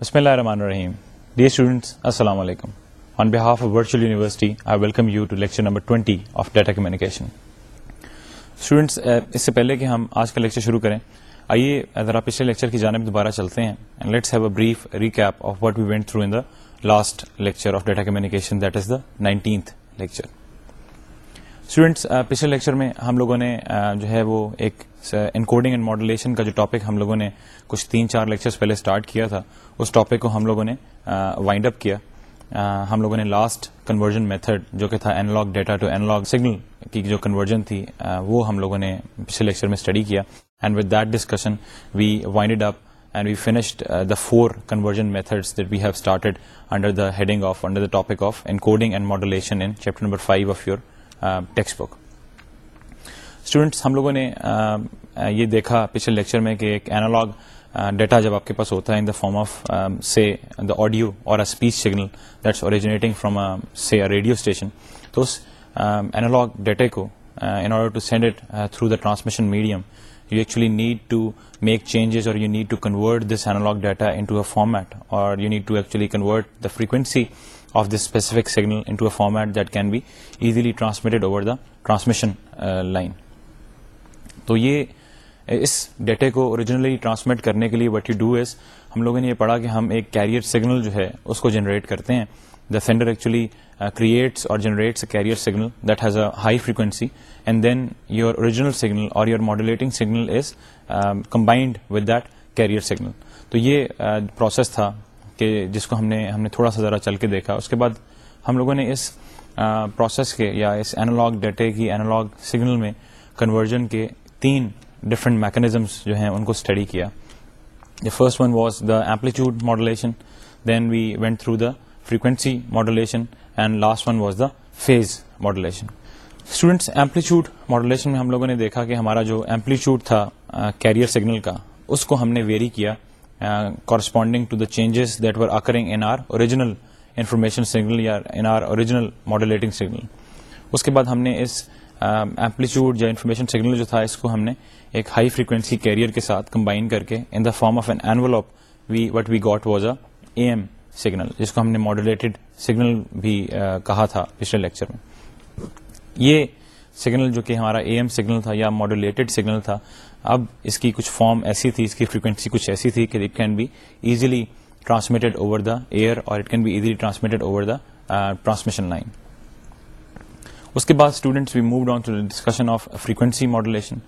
بسم اللہ الرحمن الرحیم ورچوئل یونیورسٹی آئی ویلکم اس سے پہلے کہ ہم آج کا لیکچر شروع کریں آئیے ذرا پچھلے لیکچر کی جانب دوبارہ چلتے ہیں last lecture of data lecture students uh, پچھلے لیکچر میں ہم لوگوں نے uh, جو ہے وہ ایک انکوڈنگ اینڈ ماڈولیشن کا جو ٹاپک ہم لوگوں نے کچھ تین چار لیکچرز پہلے اسٹارٹ کیا تھا اس ٹاپک کو ہم لوگوں نے وائنڈ uh, اپ کیا ہم لوگوں نے لاسٹ کنورژن میتھڈ جو کہ تھا analog data to analog signal کی جو کنورژن تھی وہ ہم لوگوں نے پچھلے لیکچر میں اسٹڈی کیا and with that discussion we wind up and we finished the four conversion methods that we have started under the heading of under the topic of encoding and modulation in chapter number five of your text book students ہم لوگوں نے یہ دیکھا پچھلے lecture میں کہ ایک analog data جب آپ کے پاس ہوتا ہے ان دا فارم آف سے the audio or speech signal that's originating from سے ریڈیو اسٹیشن تو اس اینالاگ ڈیٹے کو in order to send it through the transmission medium you actually need to make changes or you need to convert this analog data into a format or you need to actually convert the frequency of this specific signal into if form at that can be easily transmitted over the transmission line تو یہ اس ڈیٹے کو originally transmit کرنے کے لیے what you do is ہم لوگوں نے یہ پڑھا کہ ہم ایک کیریئر سگنل جو ہے اس کو جنریٹ کرتے ہیں دا سینڈر ایکچولی کریٹس اور generates a carrier signal that has a high frequency and then your original signal or your modulating signal is combined with that carrier signal تو یہ process uh, تھا کہ جس کو ہم نے ہم نے تھوڑا سا ذرا چل کے دیکھا اس کے بعد ہم لوگوں نے اس پروسیس کے یا اس اینالاگ ڈیٹے کی اینالاگ سگنل میں کنورژن کے تین ڈفرنٹ میکینزمس جو ہیں ان کو اسٹڈی کیا the first one was the amplitude modulation then we went through the frequency modulation and last one was the phase modulation students amplitude modulation میں ہم لوگوں نے دیکھا کہ ہمارا جو ایمپلیٹیوڈ تھا کیریئر سگنل کا اس کو ہم نے ویری کیا corresponding to the changes that occurring in our original information signal یا in our original modulating signal اس کے بعد ہم نے اس ایمپلیٹیوڈ یا انفارمیشن سگنل جو تھا اس کو ہم نے ایک ہائی فریکوینسی کیریئر کے ساتھ کمبائن کر کے in the form of an envelope of we what we got was a a signal جس کو ہم نے ماڈولیٹڈ سگنل بھی کہا تھا پچھلے لیکچر میں یہ سگنل جو کہ ہمارا اے ایم سگنل تھا یا ماڈولیٹڈ سگنل تھا اب اس کی کچھ فارم ایسی تھی اس کی فریکوینسی کچھ ایسی تھی کہ it can be easily transmitted over the air or it can be easily transmitted over the transmission line اس کے بعد student we to discussion of frequency modulation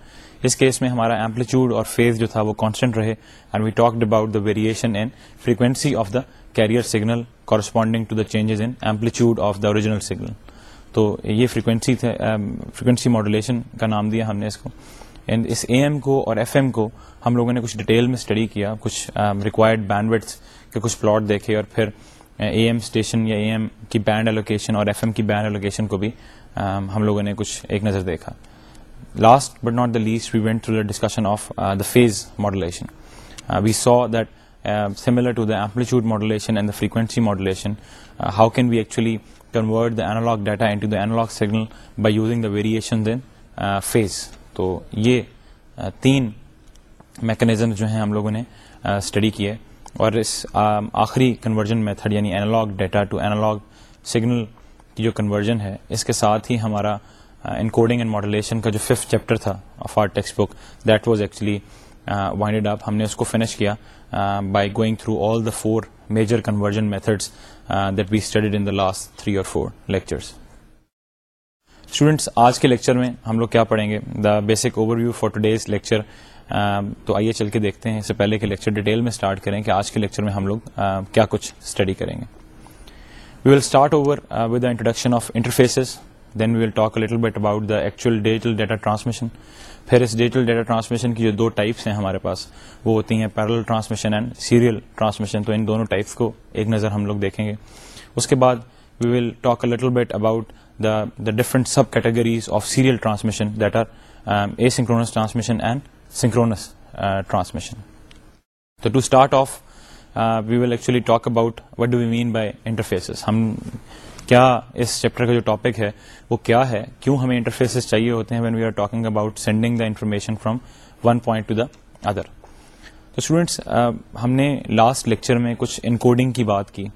اس کیس میں ہمارا ایمپلیچیوڈ اور فیز جو تھا وہ کانسٹنٹ رہے and we talked about the variation and frequency of the carrier signal to the changes in amplitude of the original signal تو یہ فریکوینسی فریکوینسی ماڈولیشن کا نام دیا ہم نے اس کو اینڈ اس اے ایم کو اور ایف ایم کو ہم لوگوں نے کچھ ڈیٹیل میں اسٹڈی کیا کچھ ریکوائرڈ بینڈ وڈس کے کچھ پلاٹ دیکھے اور پھر اے ایم اسٹیشن یا اے ایم کی بینڈ الوکیشن اور ایف ایم کی بینڈ الوکیشن کو بھی um, ہم لوگوں نے کچھ ایک نظر دیکھا last but not the least we went to the discussion of the phase modulation we saw that similar to the amplitude modulation and the frequency modulation how can we actually convert the analog data and analog signal by using the variation then phase تو یہ تین mechanism جو ہیں ہم لوگوں نے study کیے اور اس آخری کنورژن میتھڈ یعنی analog data to analog signal کی جو کنورژن ہے اس کے ساتھ ہی ہمارا انکوڈنگ اینڈ ماڈولیشن کا جو ففتھ چیپٹر تھا of our text book that was actually wind up ہم نے اس کو فنش کیا by going through all the four major conversion methods that be studied in the last three or four lectures students آج کے lecture میں ہم لوگ کیا پڑھیں گے the basic overview today's lecture تو آئیے چل کے دیکھتے ہیں اس سے پہلے کے لیکچر ڈیٹیل میں اسٹارٹ کریں کہ آج کے لیکچر میں ہم لوگ کیا کچھ اسٹڈی کریں گے we will start over with the introduction of interfaces then we will talk little bit about the actual digital data transmission پھر اس ڈیجیٹل ڈیٹا ٹرانسمیشن کی جو دو ٹائپس ہیں ہمارے پاس وہ ہوتی ہیں parallel transmission and serial transmission تو ان دونوں ٹائپس کو ایک نظر ہم لوگ دیکھیں گے اس کے بعد we will talk a little bit about different subcategories of serial and transmission and synchronous transmission تو to start off we will actually talk about what do we mean by interfaces ہم کیا اس chapter کا جو topic ہے وہ کیا ہے کیوں ہمیں انٹرفیس چاہیے ہوتے ہیں when we are talking about sending the information from one point to the other تو اسٹوڈینٹس ہم نے لاسٹ لیکچر میں کچھ انکوڈنگ کی بات کی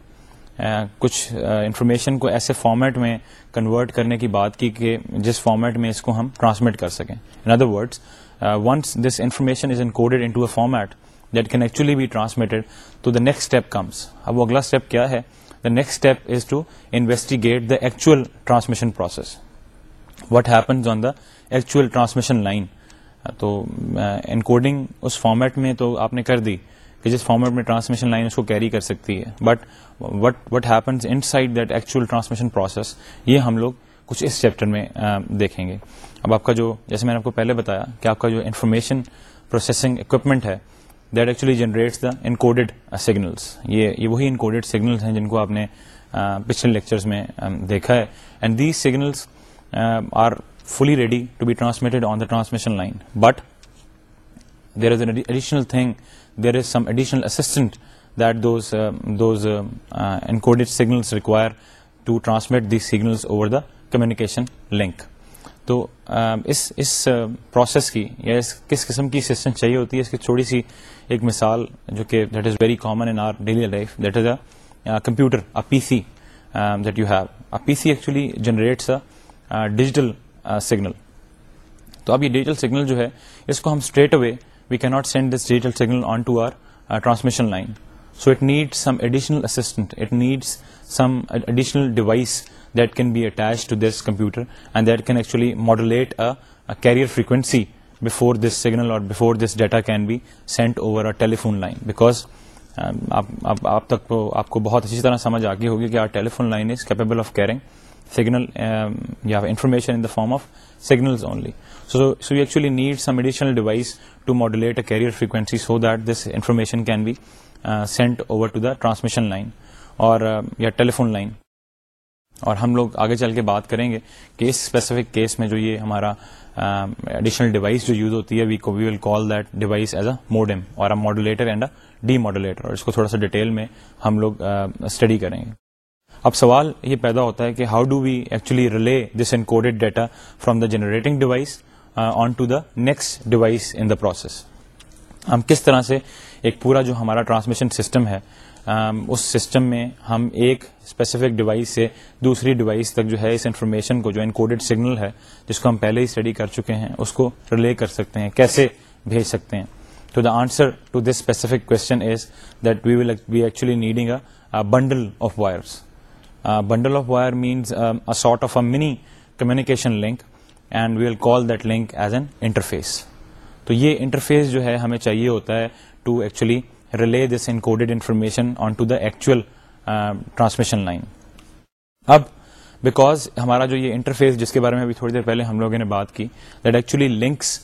کچھ انفارمیشن کو ایسے فارمیٹ میں کنورٹ کرنے کی بات کی کہ جس فارمیٹ میں اس کو ہم ٹرانسمٹ کر سکیں in other words once this information is encoded into a format that can actually be transmitted to the next step comes اب وہ اگلا اسٹیپ کیا ہے the next step is to investigate the actual transmission process what happens on the actual transmission line تو encoding اس format میں تو آپ نے کر دی کہ جس فارمیٹ میں ٹرانسمیشن لائن اس کو کیری کر سکتی ہے but what what happens inside that actual transmission process یہ ہم لوگ کچھ اس چیپٹر میں دیکھیں گے اب آپ کا جو جیسے میں نے آپ کو پہلے بتایا کہ آپ کا جو انفارمیشن پروسیسنگ اکوپمنٹ ہے that actually generates the encoded signals یہ وہی انکوڈیڈ سگنلس ہیں جن کو آپ نے پچھلے لیکچرز میں دیکھا ہے and these signals are fully ready to be transmitted on the transmission line but there is an additional thing there is some additional assistant that those uh, those uh, uh, encoded signals require to transmit these signals over the communication link تو um, اس اس process uh, کی یا اس کس قسم کی system چاہیے ہوتی ہے اس کی چھوٹی سی ایک مثال جو کہ that is very common in our daily life that is a computer a P C that you have a P C actually generates a digital signal تو اب یہ ڈیجیٹل سگنل جو ہے اس کو ہم straight away we can not send this digital signal on to our transmission line so it need some additional assistant it need some additional device that can be attach to this computer and that can actually modulate a carrier frequency before this signal or before this data can be send over our telephone line because آپ تک آپ کو بہت اچھی طرح سمجھ آگے ہوگی کہ our telephone line is capable of carrying signal یا information in the form of actually only so so actually to device to modulate a carrier that so that this information can be over over to the transmission line اور یا telephone line اور ہم لوگ آگے چل کے بات کریں گے کہ اس اسپیسیفک کیس میں جو یہ ہمارا ایڈیشنل um, ڈیوائس جو یوز ہوتی ہے وی کو we will call that device as a modem or a modulator and a demodulator اور اس کو تھوڑا سا ڈیٹیل میں ہم لوگ اسٹڈی uh, کریں گے اب سوال یہ پیدا ہوتا ہے کہ how do we actually relay this encoded data from the generating device on to the next device in the process ہم کس طرح سے ایک پورا جو ہمارا ٹرانسمیشن سسٹم ہے um, اس سسٹم میں ہم ایک اسپیسیفک ڈیوائس سے دوسری ڈیوائس تک جو ہے اس انفارمیشن کو جو انکوڈیڈ سگنل ہے جس کو ہم پہلے ہی اسٹڈی کر چکے ہیں اس کو ریلے کر سکتے ہیں کیسے بھیج سکتے ہیں تو the answer to this specific question is that we will actually needing a bundle of wires bundle of wire means sort of a mini communication link and we will call that link as an interface تو یہ interface جو ہے ہمیں چاہیے ہوتا ہے to actually relay this encoded information on to the actual transmission line اب because ہمارا جو یہ انٹرفیس جس کے بارے میں ابھی تھوڑی دیر پہلے ہم لوگوں نے بات کی that actually links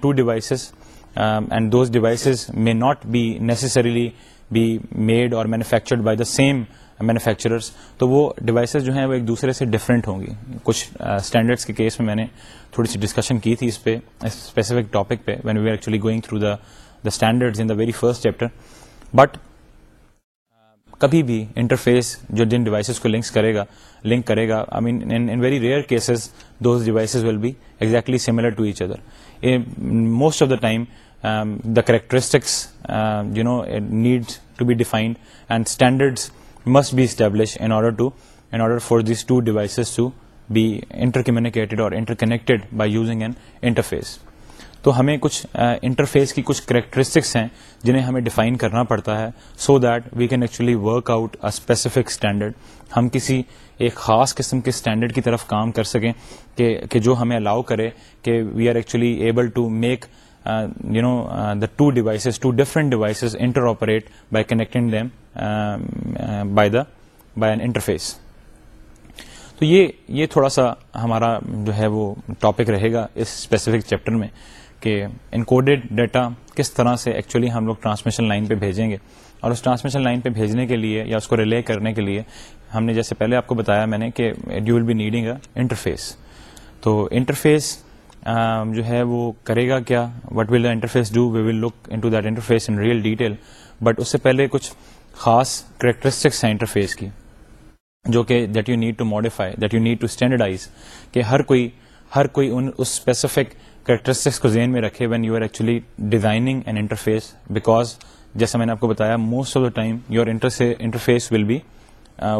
to devices and those devices may not be necessarily be made اور manufactured by the same manufacturers تو وہ ڈیوائسیز جو ہیں وہ ایک دوسرے سے ڈفرینٹ ہوں گی کچھ اسٹینڈرڈس کے کیس میں میں نے تھوڑی سی ڈسکشن کی تھی اس پہ اسپیسیفک ٹاپک پہ when we are actually going through the the standard in the very first chapter but کبھی بھی انٹرفیس جو جن ڈیوائسیز کو لنکس کرے گا لنک کرے گا I mean in very rare cases those devices will be exactly similar to each other most of the time the characteristics you know need to be defined and standards must be establish in order for these to for to be inter to اور interconnected by using an an interface تو ہمیں کچھ interface کی کچھ characteristics ہیں جنہیں ہمیں define کرنا پڑتا ہے so that we can actually work out a specific standard ہم کسی ایک خاص قسم کے اسٹینڈرڈ کی طرف کام کر سکیں کہ جو ہمیں الاؤ کرے کہ we are actually able to make you know the two devices to different devices interoperate by by an interface تو یہ یہ تھوڑا سا ہمارا جو ہے وہ ٹاپک رہے گا اس اسپیسیفک چیپٹر میں کہ انکوڈیڈ ڈیٹا کس طرح سے ایکچولی ہم لوگ ٹرانسمیشن لائن پہ بھیجیں گے اور اس ٹرانسمیشن لائن پہ بھیجنے کے لیے یا اس کو ریلے کرنے کے لیے ہم نے جیسے پہلے آپ کو بتایا میں نے کہ dual be needing a interface تو انٹرفیس جو ہے وہ کرے گا کیا what will the interface do we will look into that interface in real detail but اس سے پہلے کچھ خاص کریکٹرسٹکس ہیں انٹرفیس کی جو کہ that you need to modify that you need to standardize کہ ہر کوئی ہر کوئی ان اس اسپیسیفک کریکٹرسٹکس کو ذہن میں رکھے when you are actually designing an interface because جیسا میں نے آپ کو بتایا most of the time your interface will be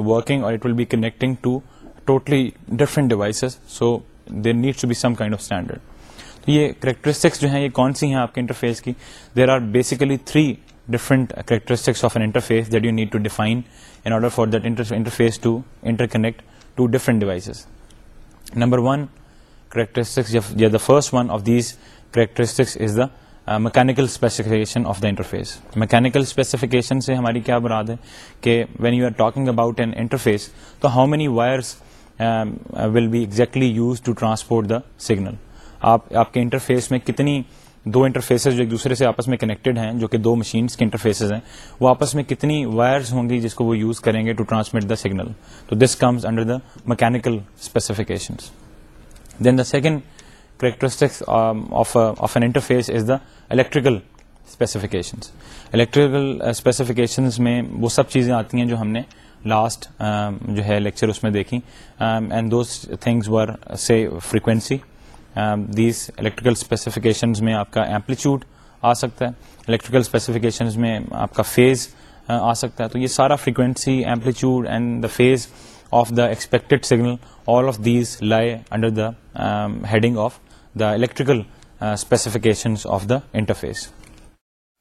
working اور it will be connecting to totally different devices so there needs be some kind of standard تو یہ characteristics characteristics characteristics جو ہیں ہیں یہ کون سی آپ کے انٹرفیس انٹرفیس انٹرفیس کی there are basically three different different of an that that you need to to to define in order for interconnect devices number one the first one of these characteristics is the the mechanical specification of interface mechanical specification سے ہماری کیا براد ہے کہ when you are talking about an interface تو how many wires will be exactly use to transport the signal آپ آپ کے انٹرفیس میں کتنی دو انٹرفیسز جو ایک دوسرے سے آپس میں کنیکٹڈ ہیں جو کہ دو مشینس کے انٹرفیسز ہیں وہ آپس میں کتنی وائرز ہوں گی جس کو وہ یوز کریں گے ٹو ٹرانسمٹ دا سگنل تو this comes under the mechanical specifications then the second characteristics of an interface is the electrical specifications electrical specifications میں وہ سب چیزیں آتی ہیں جو ہم نے لاسٹ um, جو ہے لیکچر اس میں دیکھیں اینڈ دوز تھنگز ور سے فریکوینسی دیز الیکٹریکل اسپیسیفکیشنز میں آپ کا ایمپلیچیوڈ آ سکتا ہے الیکٹریکل اسپیسیفکیشنز میں آپ کا فیز uh, آ سکتا ہے تو یہ سارا frequency amplitude and the phase of the expected signal all of these lie under the heading of the electrical specifications of the interface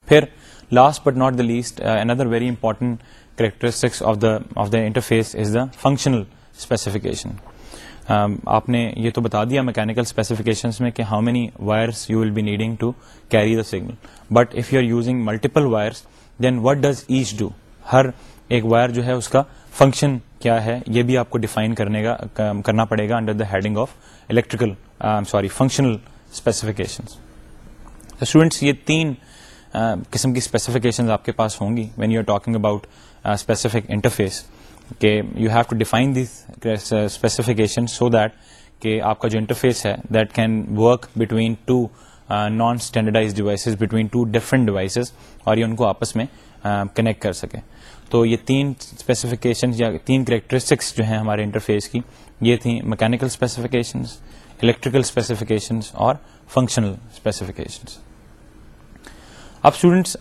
پھر last but not the least another very important specification آپ نے یہ تو بتا دیا mechanical میں کہ how many wires you will be needing to carry the signal but if you are using multiple wires then what does each do ہر ایک وائر جو ہے اس کا فنکشن کیا ہے یہ بھی آپ کو ڈیفائن کرنے کا کرنا پڑے گا under the heading of electrical sorry functional students یہ تین قسم کی اسپیسیفکیشنز آپ کے پاس ہوں گی when you are talking about specific interface کہ you have to define these specification so that کہ آپ کا جو انٹرفیس ہے that can work between two non standardise devices between two different devices اور یہ ان کو آپس میں کنیکٹ کر سکے تو یہ تین اسپیسیفکیشن یا تین کریکٹرسٹکس جو ہیں ہمارے انٹرفیس کی یہ تھیں میکینیکل اسپیسیفکیشنز الیکٹریکل اسپیسیفکیشنز اور فنکشنل اسپیسیفکیشنز اب اسٹوڈینٹس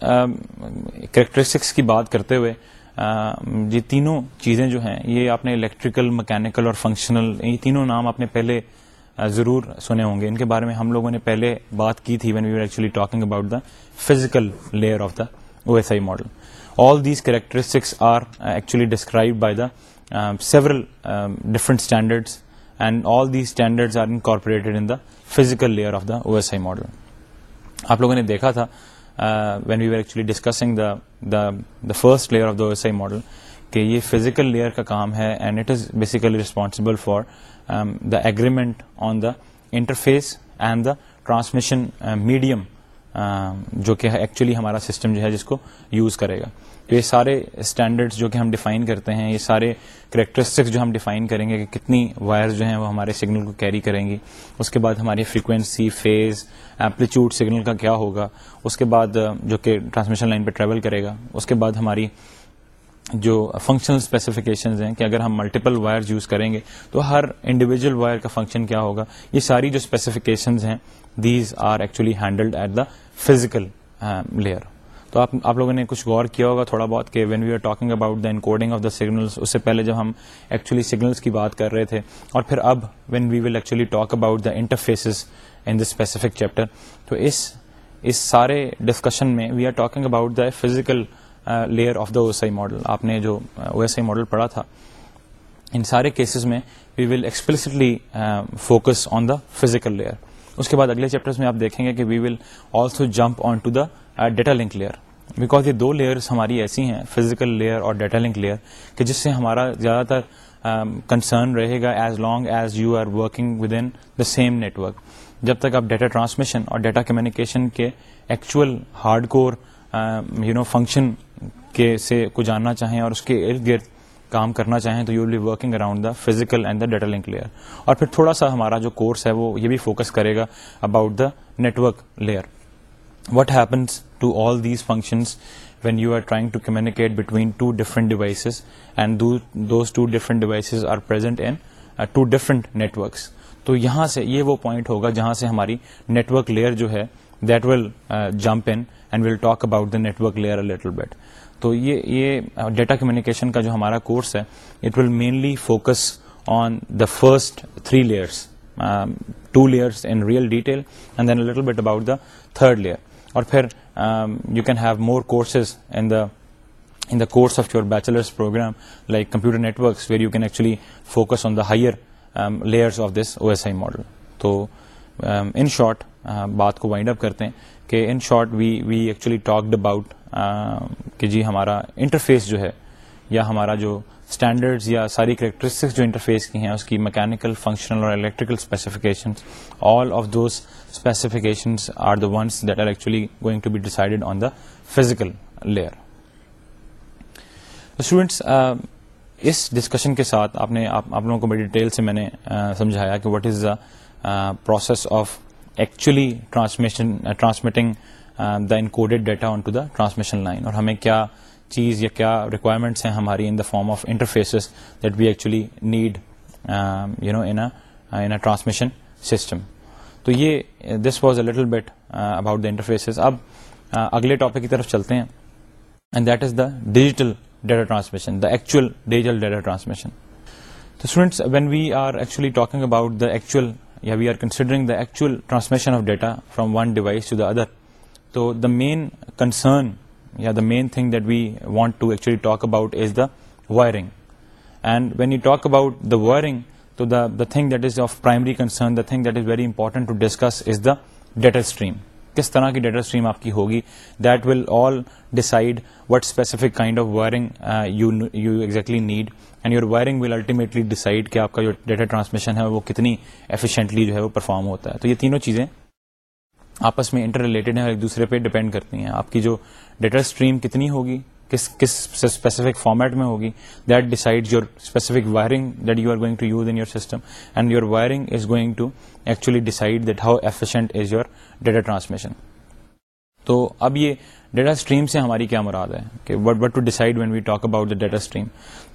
کریکٹرسٹکس کی بات کرتے ہوئے یہ تینوں چیزیں جو ہیں یہ آپ نے الیکٹریکل مکینکل اور فنکشنل یہ تینوں نام آپ نے پہلے ضرور سنے ہوں گے ان کے بارے میں ہم لوگوں نے پہلے بات کی تھی when we are actually talking about the physical layer of the O S I model all these characteristics are actually describe by the several different standards and all these standard are incorporated in the physical layer of the O S I model آپ لوگوں نے دیکھا تھا when we are actually discussing the first layer of the S I model کہ یہ physical layer کا کام ہے and it is basically responsible for the agreement on the interface and the transmission medium جو کہ ایکچولی ہمارا system جو ہے جس کو یوز کرے گا یہ سارے اسٹینڈرڈ جو کہ ہم ڈیفائن کرتے ہیں یہ سارے کریکٹرسٹکس جو ہم ڈیفائن کریں گے کہ کتنی وائرز جو ہیں وہ ہمارے سگنل کو کیری کریں گی اس کے بعد ہماری فریکوینسی فیز ایمپلیچیوڈ سگنل کا کیا ہوگا اس کے بعد جو کہ ٹرانسمیشن لائن پہ ٹریول کرے گا اس کے بعد ہماری جو فنکشنل اسپیسیفکیشنز ہیں کہ اگر ہم ملٹیپل وائرز یوز کریں گے تو ہر انڈیویجول وائر کا فنکشن کیا ہوگا یہ ساری جو اسپیسیفکیشنز ہیں these are actually handled at the physical layer تو آپ آپ لوگوں نے کچھ غور کیا ہوگا تھوڑا بہت کہ when we are talking about the encoding of the signals اس سے پہلے جب ہم ایکچولی سگنلس کی بات کر رہے تھے اور پھر اب when we will actually talk about the interfaces in the specific chapter تو اس اس سارے ڈسکشن میں we are talking about the physical layer of the O S I model آپ نے جو او ایس آئی ماڈل پڑھا تھا ان سارے کیسز میں we will explicitly focus on the physical layer اس کے بعد اگلے چیپٹرس میں آپ دیکھیں گے کہ we will also jump on to the data link layer because یہ دو لیئرس ہماری ایسی ہیں فزیکل لیئر اور ڈیٹا لنک لیئر کہ جس سے ہمارا زیادہ تر کنسرن رہے گا as long as you are working with in the same network جب تک آپ ڈیٹا ٹرانسمیشن اور ڈیٹا کمیونیکیشن کے actual hard core you know function کے سے کو جاننا چاہیں اور اس کے ارد گرد کام کرنا چاہیں تو you will be working around the physical and the data link layer اور پھر تھوڑا سا ہمارا جو کورس ہے وہ یہ بھی فوکس کرے گا about the network layer what happens to all these functions when you are trying to communicate between two different devices تو یہاں سے یہ وہ پوائنٹ ہوگا جہاں سے ہماری نیٹورک لیئر جو ہے that will jump in and will talk about the network layer little bit تو یہ یہ ڈیٹا uh, کمیونیکیشن کا جو ہمارا کورس ہے it will mainly focus on the first three layers two layers in real detail and then little bit about the third layer اور پھر you can have more courses in the in the course of your bachelors program like computer networks where you can actually focus on the higher layers of this O S I model تو in short بات کو wind up کرتے ہیں کہ in short we we actually talked about کہ جی ہمارا interface جو ہے یا ہمارا جو اسٹینڈرڈز یا ساری کریکٹرسٹکس جو انٹرفیس کی ہیں اس کی مکینکل فنکشنل اور electrical specification physical layer students اس ڈسکشن کے ساتھ ڈیٹیل سے میں نے transmitting the encoded data transmission line اور ہمیں کیا چیز یا کیا ریکوائرمنٹس ہیں ہماری in the form of interfaces that we actually need you know in transmission system تو یہ this was a little bit about the interfaces اب uh, اگلے ٹاپک کی طرف چلتے ہیں and that is the digital data transmission the actual digital data transmission تو when we are actually talking about the actual یا we are considering the actual transmission of data from one device to the other تو the main concern یا the main thing that we want to actually talk about is the wiring and when you talk about the wiring the thing that is of primary concern the thing that is very important to discuss is the data stream کس طرح کی data stream آپ کی ہوگی that will all decide what specific kind of wiring you exactly need and your wiring will ultimately decide کہ آپ کا جو ڈیٹا ٹرانسمیشن ہے وہ کتنی ایفیشینٹلی جو ہے وہ پرفارم ہوتا ہے تو یہ تینوں چیزیں آپس میں انٹر ریلیٹڈ ہیں اور ایک دوسرے پہ ڈیپینڈ کرتی ہیں آپ کی جو ڈیٹا اسٹریم کتنی ہوگی کس کس اسپیسیفک فارمیٹ میں ہوگی that decide your specific wiring that you are going to use in your system and your wiring is going to actually decide that how efficient is your data transmission تو اب یہ data stream سے ہماری کیا مراد ہے کہ what what to decide when we talk about the data stream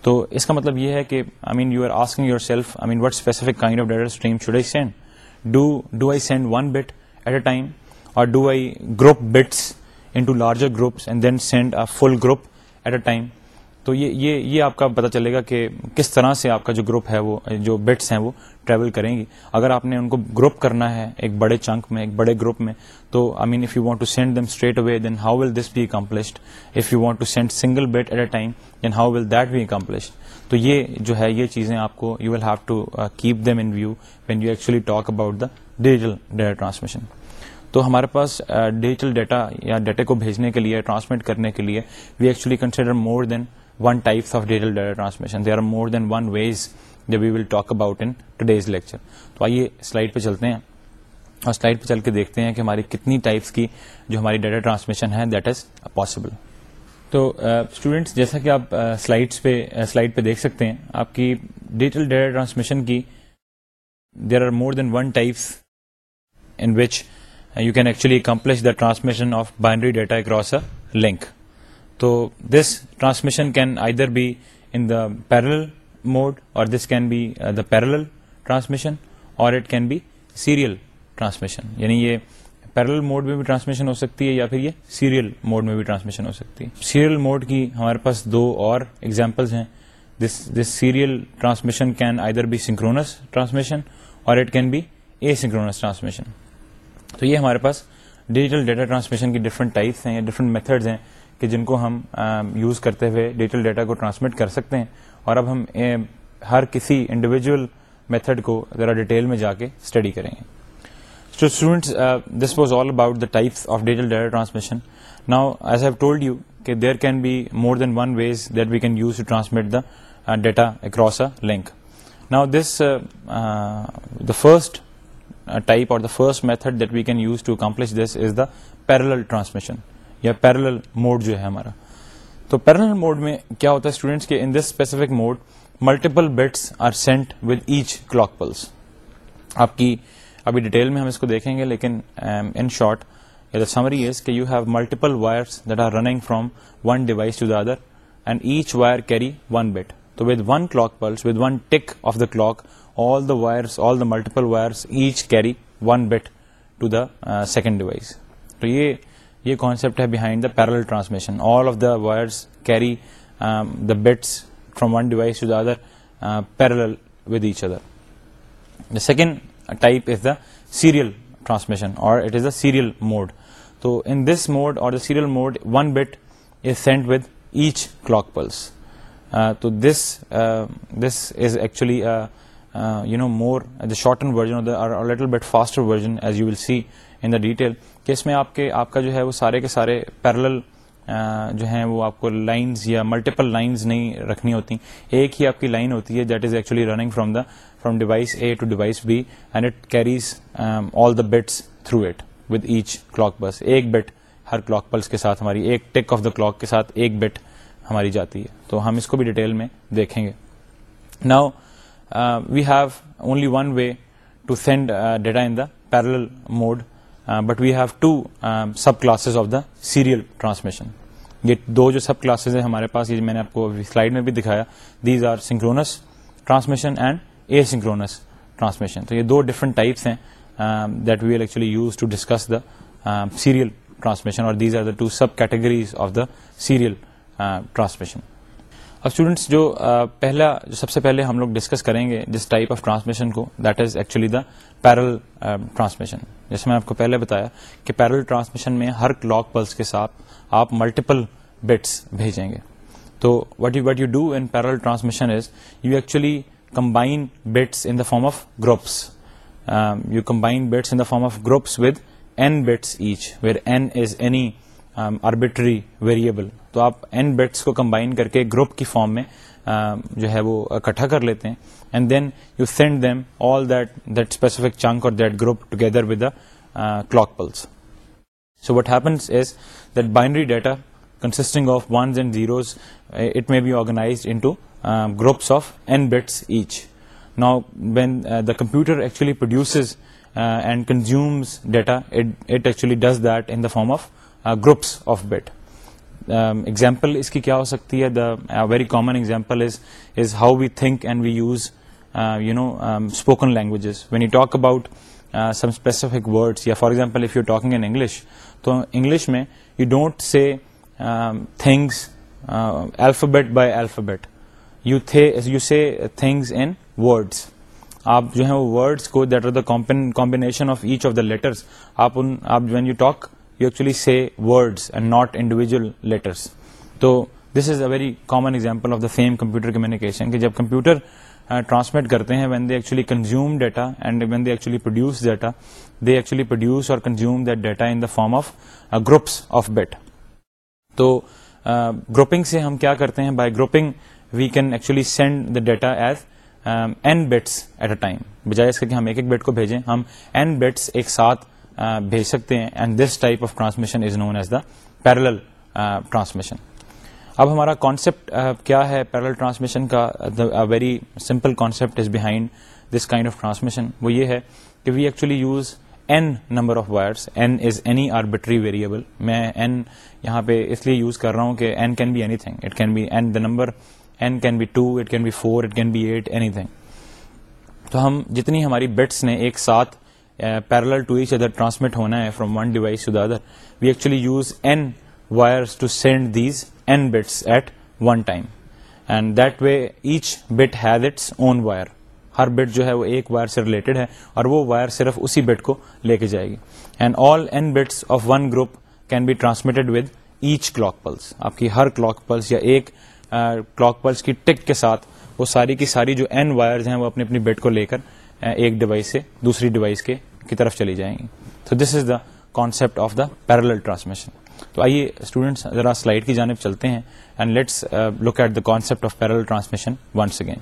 تو اس کا مطلب یہ ہے کہ I mean you are asking yourself I mean what specific kind of data stream should I send do do I send one bit at a time اور do I group bits larger groups and then send a full group at a time تو یہ یہ یہ آپ کا پتا چلے گا کہ کس طرح سے آپ کا جو گروپ ہے وہ جو بٹس ہیں وہ ٹریول کریں گی اگر آپ نے ان کو گروپ کرنا ہے ایک بڑے چنک میں ایک بڑے گروپ میں تو I mean if you want to send them straight away then how will this be accomplished if you want to send single bit at a time then how will that be accomplished تو یہ جو ہے یہ چیزیں آپ کو you you will have to keep in view when actually talk about the digital data transmission تو ہمارے پاس ڈیجیٹل ڈیٹا یا ڈیٹا کو بھیجنے کے لیے ٹرانسمٹ کرنے کے لیے we actually consider more than one types of digital data transmission they are more than one ways we will talk about in today's lecture تو آئیے سلائڈ پہ چلتے ہیں اور سلائڈ پہ چل کے دیکھتے ہیں کہ ہماری کتنی ٹائپس کی جو ہماری ڈیٹا ٹرانسمیشن ہے دیٹ از پاسبل تو اسٹوڈینٹس جیسا کہ آپ سلائڈس پہ سلائڈ پہ دیکھ سکتے ہیں آپ کی ڈیجیٹل ڈیٹا ٹرانسمیشن کی there are more than one types in which you can actually accomplish the transmission of binary data across a link تو this transmission can either be in the parallel mode or this can be the parallel transmission or it can be serial transmission یعنی یہ parallel mode میں بھی transmission ہو سکتی ہے یا پھر یہ سیریل موڈ میں بھی ٹرانسمیشن ہو سکتی ہے سیریل موڈ کی ہمارے پاس دو اور اگزامپلز ہیں this this serial transmission can either be synchronous transmission or it can be asynchronous transmission تو یہ ہمارے پاس ڈیجیٹل ڈیٹا ٹرانسمیشن کی ڈفرنٹ ٹائپس ہیں یا ڈفرنٹ میتھڈز ہیں کہ جن کو ہم یوز کرتے ہوئے ڈیجیٹل ڈیٹا کو ٹرانسمٹ کر سکتے ہیں اور اب ہم ہر کسی انڈیویجول میتھڈ کو ذرا ڈیٹیل میں جا کے اسٹڈی کریں گے so students this was all about the types of digital data transmission now I have told you کہ there can be more than one ways that we can use to transmit the data across a link now this the first type or the first method that we can use to accomplish this is the parallel transmission یا parallel mode جو ہے ہمارا تو parallel mode میں کیا ہوتا ہے students کے in this specific mode multiple bits are sent with each clock pulse آپ کی ابھی ڈیٹیل میں ہم اس کو دیکھیں گے لیکن in short the summary is کہ you have multiple wires that are running from one device to the other and each wire carry one bit تو with one clock pulse with one tick of the clock all the wires all the multiple wires each carry one bit to second device تو یہ یہ concept ہے parallel transmission all of the wires carry the bits to the other parallel other second type is the serial transmission or it is the serial mode تو in this mode or serial mode one bit is sent with each clock pulse تو this this is actually you know more the shorten version little bit faster version as you will see in the detail کہ اس میں آپ کے آپ کا جو ہے وہ سارے کے سارے پیرل جو ہیں وہ آپ کو لائنز یا ملٹیپل لائنز نہیں رکھنی ہوتی ایک ہی آپ کی لائن ہوتی ہے that is actually running from the from device A to device B and it carries all the bits through it with each clock بس ایک بٹ ہر کلاک پلس کے ساتھ ہماری ایک ٹک آف دا کلاک کے ساتھ ایک بٹ ہماری جاتی ہے تو ہم اس کو بھی ڈیٹیل میں دیکھیں گے now we have only one way to send data in the parallel mode but we have to subclasses of the serial transmission یہ دو جو سب کلاسز ہیں ہمارے پاس یہ میں نے آپ کو سلائڈ میں بھی دکھایا these are synchronous transmission and asynchronous transmission تو یہ دو ڈفرنٹ ٹائپس ہیں that we will actually use to discuss the serial transmission اور these are the two subcategories of the serial transmission اب students جو پہلا جو سب سے پہلے ہم لوگ ڈسکس کریں گے جس ٹائپ آف ٹرانسمیشن کو that is actually the parallel transmission جیسے میں آپ کو پہلے بتایا کہ پیرل ٹرانسمیشن میں ہر کلاک پلس کے ساتھ آپ ملٹیپل بٹس بھیجیں گے تو what you what you do in parallel transmission is you actually combine bits in the form of groups you combine bits in the form of groups with n bits each where n is any arbitrary variable تو آپ n bits کو combine کر کے group کی form میں uh, جو ہے وہ اکٹھا کر لیتے ہیں and then you send them all that that specific chunk or that group together with the clock pulse so what happens is that binary data consisting of ones and zeros it may be organise into groups of n bits each no when the computer actually produces and consumes data it actually does that in the form of groups of bit example um, اس کی کیا ہو سکتی ہے the very common example is is how we think and we use you know spoken languages when you talk about some specific words یا for example if you talking English تو English میں you don't say things alphabet by alphabet you you say in words آپ جو ہیں وہ words کو that are the combination of each of the letters آپ ان آپ when you talk you actually see and not individual letters تو this is a very common example of the same computer communication کہ جب computer transmit کرتے ہیں when they actually consume data and when they actually produce data they actually produce or consume that data in the form of groups of bit تو grouping سے ہم کیا کرتے ہیں by grouping we can actually send the data as n bits at a time بجائے اس کے ہم ایک ایک بیٹ کو بھیجیں ہم این بیٹس ایک ساتھ بھیج سکتے ہیں and this type of transmission is known as the parallel transmission اب ہمارا کانسیپٹ کیا ہے پیرل ٹرانسمیشن کا very simple concept is behind this kind of transmission وہ یہ ہے کہ we actually use N number of wires N is any arbitrary variable میں این یہاں پہ اس لیے یوز کر رہا ہوں کہ N can be anything it can be N the number n can be two it can be four it can be eight any thing تو ہم جتنی ہماری بٹس نے ایک ساتھ parallel to each other transmit ہونا ہے from one device to the other we actually use N wires each bit has its own wire ہر بٹ جو ہے وہ ایک وائر سے ریلیٹڈ ہے اور وہ وائر صرف اسی بٹ کو لے کے جائے گی and all n bits of one group can be transmitted with each clock pulse آپ کی ہر کلاک پلس یا ایک کلاک پلس کی ٹک کے ساتھ وہ ساری کی ساری جو این وائرز ہیں وہ اپنی اپنی بٹ کو لے کر ایک ڈیوائس سے دوسری ڈیوائس کے کی طرف چلی جائیں گی تو this is the concept of the parallel transmission تو آئیے اسٹوڈینٹس ذرا سلائڈ کی جانب چلتے ہیں and let's look at the concept of parallel transmission once again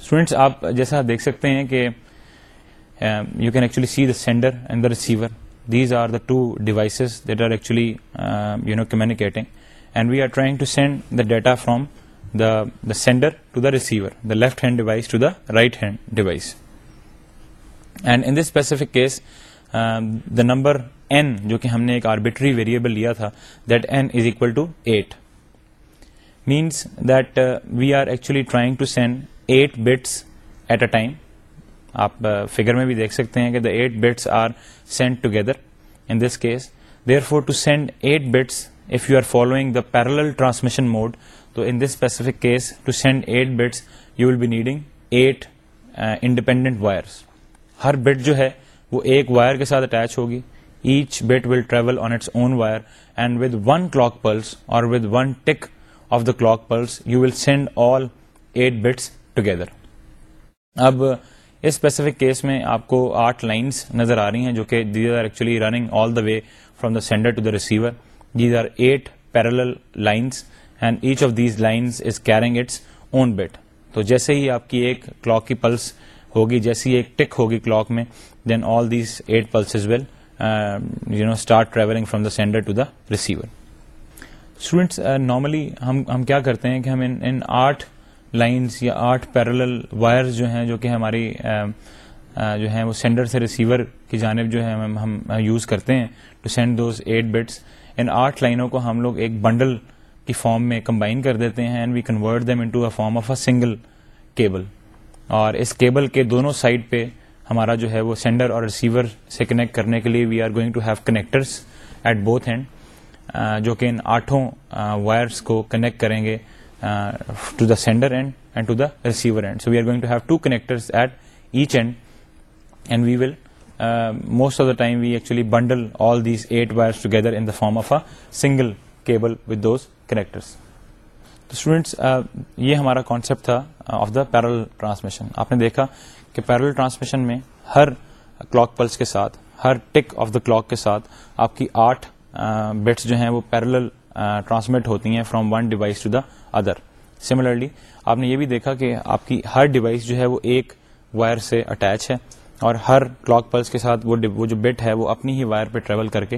students آپ جیسا دیکھ سکتے ہیں کہ you can actually see the sender and the receiver these are the two devices that are actually you know communicating and we are trying to send the data from the the sender to the receiver the left hand device to the right hand device and in this specific case the number n جو کہ ہم نے ایک arbitrary variable لیا تھا that n is equal to means that we are actually trying to send eight bits at a time آپ figure uh, میں بھی دیکھ سکتے ہیں کہ the eight bits are send together in this case therefore to send eight bits if you are following the parallel transmission mode تو in this specific case to send eight bits you will be needing eight independent wires ہر bit جو ہے وہ ایک wire کے ساتھ attach ہوگی each bit will travel on its own wire and with one clock pulse اور with one tick of the clock pulse you will send all eight bits together اب اس اسپیسیفک کیس میں آپ کو آٹھ لائنس نظر آ رہی ہیں جو کہ these are actually running all the way from the sender to the receiver these are eight parallel lines and each of these lines is carrying its own bit تو جیسے ہی آپ کی ایک کلاک کی پلس ہوگی جیسی ایک ٹک ہوگی کلاک میں then all these eight pulses will you know start travelling from the sender to the receiver students normally ہم ہم کیا کرتے ہیں کہ ہم ان آٹھ لائنس یا آٹھ پیرل وائرز جو ہیں جو کہ ہماری um, uh, جو ہیں وہ سینڈر سے ریسیور کی جانب جو ہے ہم یوز کرتے ہیں to send those eight bits ان آٹھ لائنوں کو ہم لوگ ایک بنڈل کی فارم میں کمبائن کر دیتے ہیں and we convert them in form of a single cable اور اس کیبل کے دونوں سائڈ پہ ہمارا جو ہے وہ سینڈر اور ریسیور سے کنیکٹ کرنے کے لیے we are going to have connectors at both hand جو کہ ان آٹھوں وائرس کو کنیکٹ کریں گے to the sender end and to the receiver end so we are going to have two connectors at each end and we will most of the time we actually bundle all these eight wires together in the form of a single cable with those connectors تو students uh, یہ ہمارا concept تھا of the parallel transmission آپ نے دیکھا کہ parallel transmission میں ہر کلاک پلس کے ساتھ ہر ٹک آف دا کلاک کے ساتھ آپ کی آٹھ بٹس uh, جو ہیں وہ پیرل ٹرانسمٹ uh, ہوتی ہیں from one device to the other similarly آپ نے یہ بھی دیکھا کہ آپ کی ہر ڈیوائس جو ہے وہ ایک وائر سے اٹیچ ہے اور ہر کلاک پلس کے ساتھ وہ جو بٹ ہے وہ اپنی ہی وائر پہ ٹریول کر کے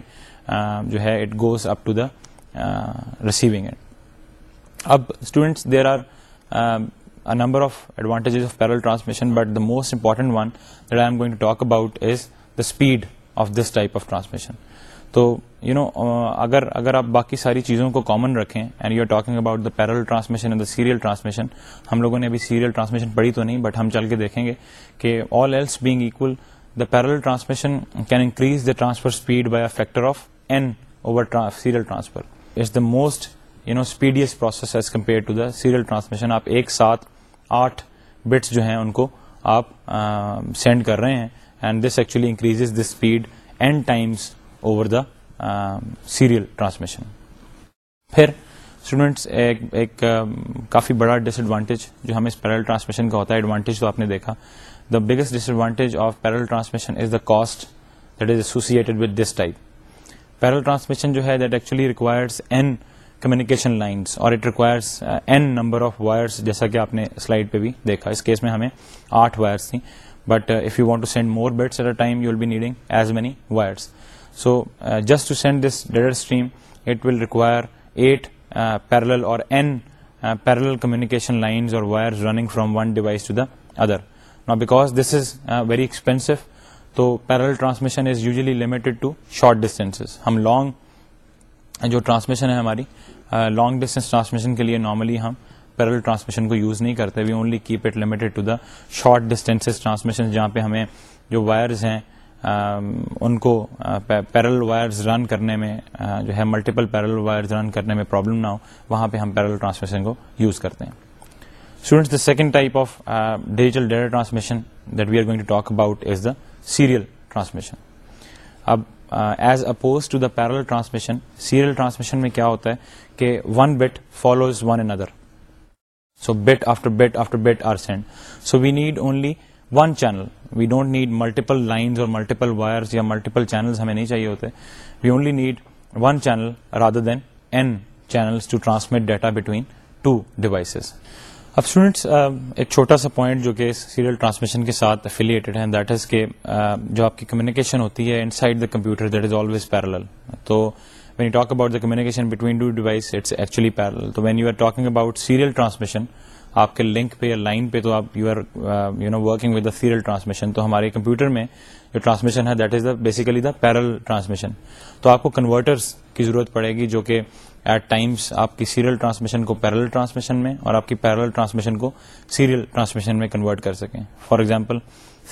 جو ہے it goes up to the receiving and اب students there are number of advantages of parallel transmission but the most important one that I am going to talk about is the speed of this type of transmission تو you know uh, اگر اگر آپ باقی ساری چیزوں کو common رکھیں and you are talking about the parallel transmission and the serial transmission ہم لوگوں نے ابھی سیریل ٹرانسمیشن پڑھی تو نہیں بٹ ہم چل کے دیکھیں گے کہ all else being equal the parallel transmission can increase the transfer speed by a factor of n over serial transfer is the most you know speediest process as compare to the serial transmission آپ ایک ساتھ آٹھ bits جو ہیں ان کو آپ send کر رہے ہیں and this actually increase the speed n times over the serial transmission پھر اسٹوڈینٹس ایک کافی بڑا ڈس ایڈوانٹیج جو ہمیں پیرل ٹرانسمیشن کا ہوتا ہے ایڈوانٹیج تو آپ نے دیکھا the biggest disadvantage of parallel transmission is the cost that is associated with this type parallel transmission جو ہے that actually requires n communication lines اور it requires n number of wires جیسا کہ آپ نے سلائڈ پہ بھی دیکھا اس کیس میں ہمیں آٹھ وائرس تھیں but if you want to send more words at a time you will be needing as many wires so just to send this data stream it will require eight parallel or N parallel communication lines or wires running from one device to the other نا because this is very expensive تو parallel transmission is usually limited to short distances ہم long جو transmission ہے ہماری long distance transmission کے لیے normally ہم parallel transmission کو یوز نہیں کرتے we only keep it limited to the short distances transmission جہاں پہ ہمیں جو وائرز ہیں ان کو پیرل وائرز رن کرنے میں جو ہے ملٹیپل پیرل وائرز رن کرنے میں پرابلم نہ ہو وہاں پہ ہم پیرل ٹرانسمیشن کو یوز کرتے ہیں students the second type of digital data transmission that we are going to talk about is the serial transmission اب as oppose to the parallel transmission serial transmission میں کیا ہوتا ہے کہ one bit follows one another so bit after bit after bit are send so we need only one channel we don't need multiple lines or multiple wires یا multiple channels ہمیں نہیں چاہیے ہوتے we only need one channel rather than n to transmit data between two devices اب students um, ایک چھوٹا سا point جو کہ سیریل ٹرانسمیشن کے ساتھ افیلیٹڈ ہے دیٹ از کہ um, جو آپ کی کمیونیکیشن ہوتی ہے inside the computer that is always parallel تو when you talk about the communication between two device it's actually parallel تو when you are talking about serial transmission آپ کے لنک پہ یا لائن پہ تو آپ you are you know working with the serial transmission تو ہمارے کمپیوٹر میں جو ٹرانسمیشن ہے that is the basically the parallel transmission تو آپ کو کنورٹرس کی ضرورت پڑے گی جو کہ ایٹ ٹائمس آپ کی سیریل ٹرانسمیشن کو پیرل ٹرانسمیشن میں اور آپ کی پیرل ٹرانسمیشن کو سیریل ٹرانسمیشن میں کنورٹ کر سکیں فار ایگزامپل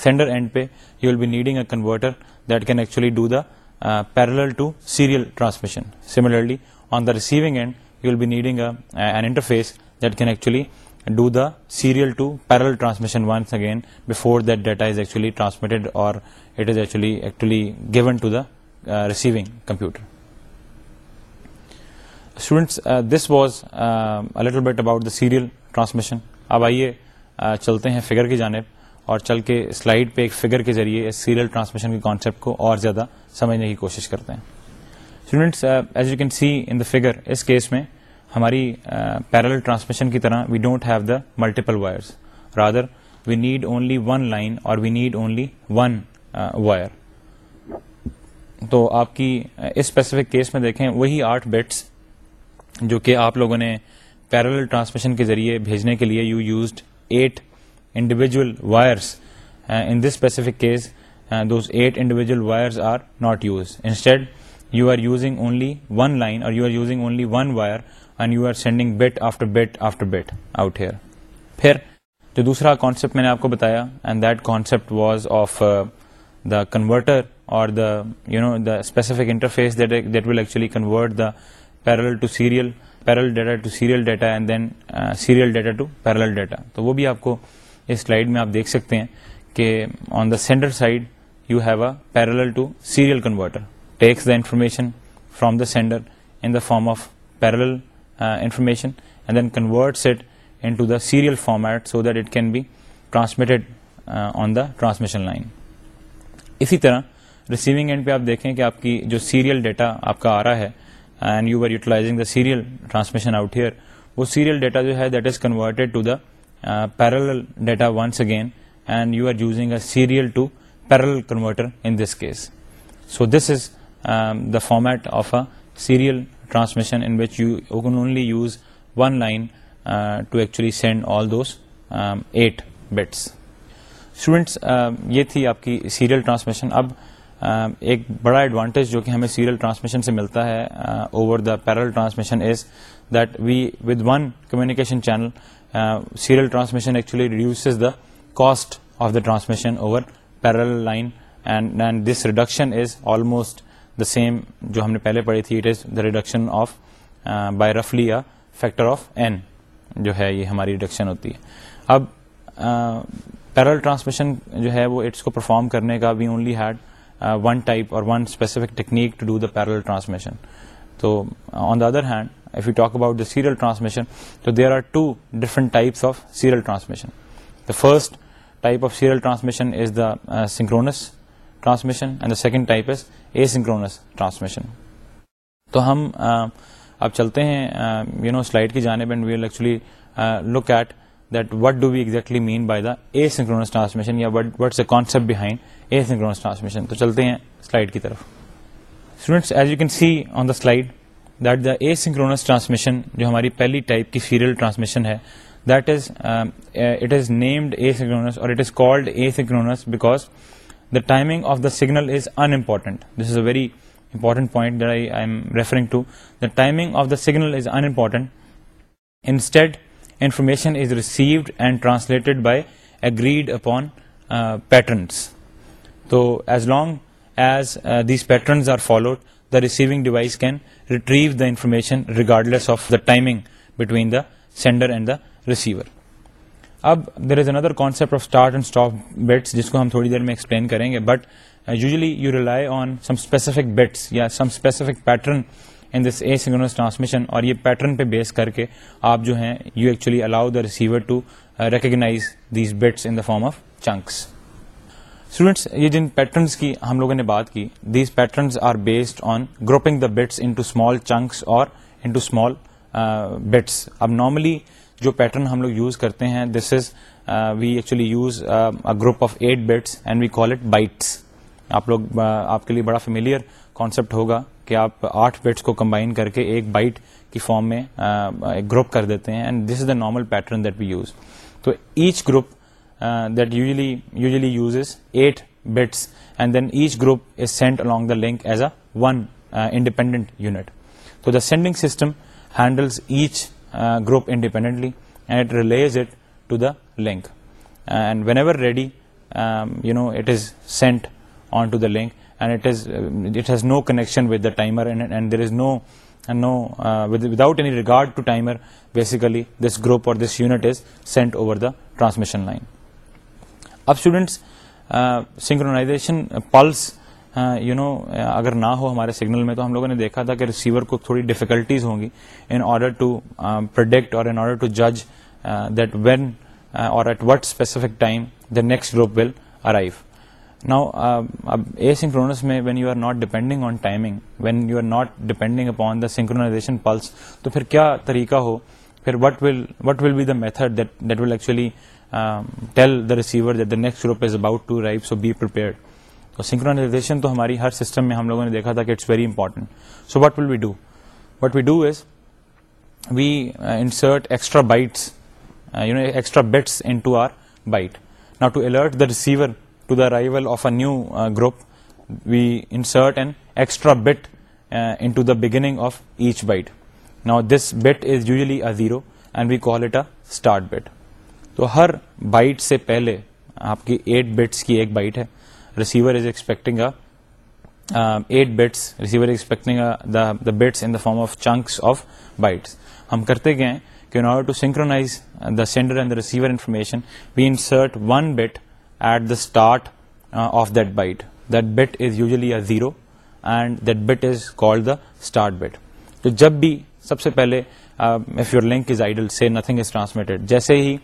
سینڈر اینڈ پہ you will be needing a converter that can actually do the parallel to serial transmission similarly on the receiving end you will be needing interface that can actually do the serial to parallel transmission again before that data is is actually actually actually transmitted اور it given to the receiving computer students this was little bit about the serial transmission اب آئیے uh, چلتے ہیں figure کی جانب اور چل کے سلائیڈ پہ ایک فگر کے ذریعے سیریل ٹرانسمیشن کے کانسیپٹ کو اور زیادہ سمجھنے کی کوشش کرتے ہیں students as you can see in the figure اس کیس میں ہماری پیرل uh, ٹرانسمیشن کی طرح we don't have the multiple wires rather we need only one line اور we need only one wire تو آپ کی uh, اس اسپیسیفک کیس میں دیکھیں وہی آٹھ بیٹس جو کہ آپ لوگوں نے پیرل ٹرانسمیشن کے ذریعے بھیجنے کے لیے you used eight individual wires in this specific case those eight wires are are not use instead you using only one line or you are using only one wire and you are sending after after out here پھر جو دوسرا concept میں نے آپ کو بتایا and that concept was of the converter or the the you know specific interface that will actually convert the parallel to serial parallel data to serial data and then serial data to parallel data تو وہ بھی آپ کو اس slide میں آپ دیکھ سکتے ہیں کہ on the centre side you have a parallel to serial converter takes the information from the sender in the form of parallel information and then converts it into the serial format so that it can be transmitted on the transmission line اسی طرح receiving end پہ آپ دیکھیں کہ آپ کی جو serial data آپ کا آ رہا ہے and you are utilizing the serial transmission out here وہ سیریل ڈیٹا جو ہے that is converted to the parallel data once again and you are using a serial to parallel converter in this case so this is the format of a serial transmission in which you can only use one line to actually send all those eight bits students یہ تھی آپ کی serial transmission اب ایک بڑا advantage جو کہ ہمیں سیریل ٹرانسمیشن سے ملتا ہے over the parallel transmission is that we with one communication channel serial transmission actually reduce the cost of the transmission over parallel line and this reduction is almost the same جو ہم نے پہلے پڑھی تھی it is the reduction of by رفلی a factor of n جو ہے یہ ہماری ریڈکشن ہوتی ہے اب پیرل ٹرانسمیشن جو ہے وہ اٹس کو پرفارم کرنے کا we only had one type or one specific technique to do the parallel transmission تو on the other hand if you talk about the serial transmission تو there are two different types of serial transmission the first type of serial transmission is the synchronous transmission and the second type is asynchronous transmission تو ہم uh, اب چلتے ہیں you know slide کی جانب and we'll actually look at that what do we exactly mean by the asynchronous transmission یا what what's concept behind asynchronous چلتے ہیں سلائڈ کی طرف you can see on the slide that the asynchronous جو ہماری پہلی type کی serial transmission ہے timing of the signal is unimportant this is a very important pointing of the signal is unimportant instead information is received and translated by agreed upon patterns تو as long as these patterns are followed the receiving device can retrieve the information regardless of the timing between the sender and the receiver اب there is another concept of start and stop bits جس کو ہم تھوڑی دیر میں explain کریں گے but usually you rely on specific bits یا some specific pattern in this asynchronous transmission اور یہ پیٹرن پہ بیس کر کے آپ جو ہیں you actually allow the receiver to recognize these bits in the form of chunks students یہ جن پیٹرنس کی ہم لوگوں نے بات کی these patterns are based on grouping the bits into small chunks اور ان ٹو اسمال بٹس اب نارملی جو پیٹرن ہم لوگ یوز کرتے ہیں this is we actually use group of eight bits and we call it bytes آپ لوگ uh, آپ کے لیے بڑا فیملیئر کانسیپٹ ہوگا کہ آپ آٹھ بٹس کو کمبائن کر کے ایک بائٹ کی فارم میں گروپ کر دیتے ہیں and this is the normal pattern that we use تو each group that usually usually uses eight bits and then each group is sent along the link as a one independent unit تو the sending system handles each group independently and it release it to the link and whenever ready you know it is sent on to the link and it is it has know connection with there is no no without any regard to timer basically this group or this unit is sent over the transmission line اب students synchronization pulse you know اگر نہ ہو ہمارے signal میں تو ہم لوگوں نے دیکھا تھا کہ ریسیور کو تھوڑی ڈیفیکلٹیز ہوں گی ان order to product or in order to جج that when or at what specific time the next group will arrive now asynchronous میں when you are not depending on timing when you are not depending upon the synchronization pulse تو پھر کیا طریقہ ہو پھر be the method that the next شروع is about so be پرڈ تو سنکرونازیشن تو ہماری ہر سسٹم میں ہم لوگوں نے دیکھا تھا کہ it's very important so what will we do what we do is we insert extra bytes into our byte نا to alert the receiver to the arrival of a new group we insert an extra bit into the beginning of each byte نا this bit is usually a zero and we call it a start bit تو ہر byte سے پہلے آپ کی eight bits کی ایک byte ہے receiver is expecting eight bits bits receiver expecting in the form of chunks of bytes ہم کرتے گئے کہ in order to synchronise the sender and the receiver information we insert one bit at the start of that byte that bit is usually a zero and that bit is called the start bit تو جب بھی سب سے پہلے if your link is idle سے nothing is transmitted جیسے ہی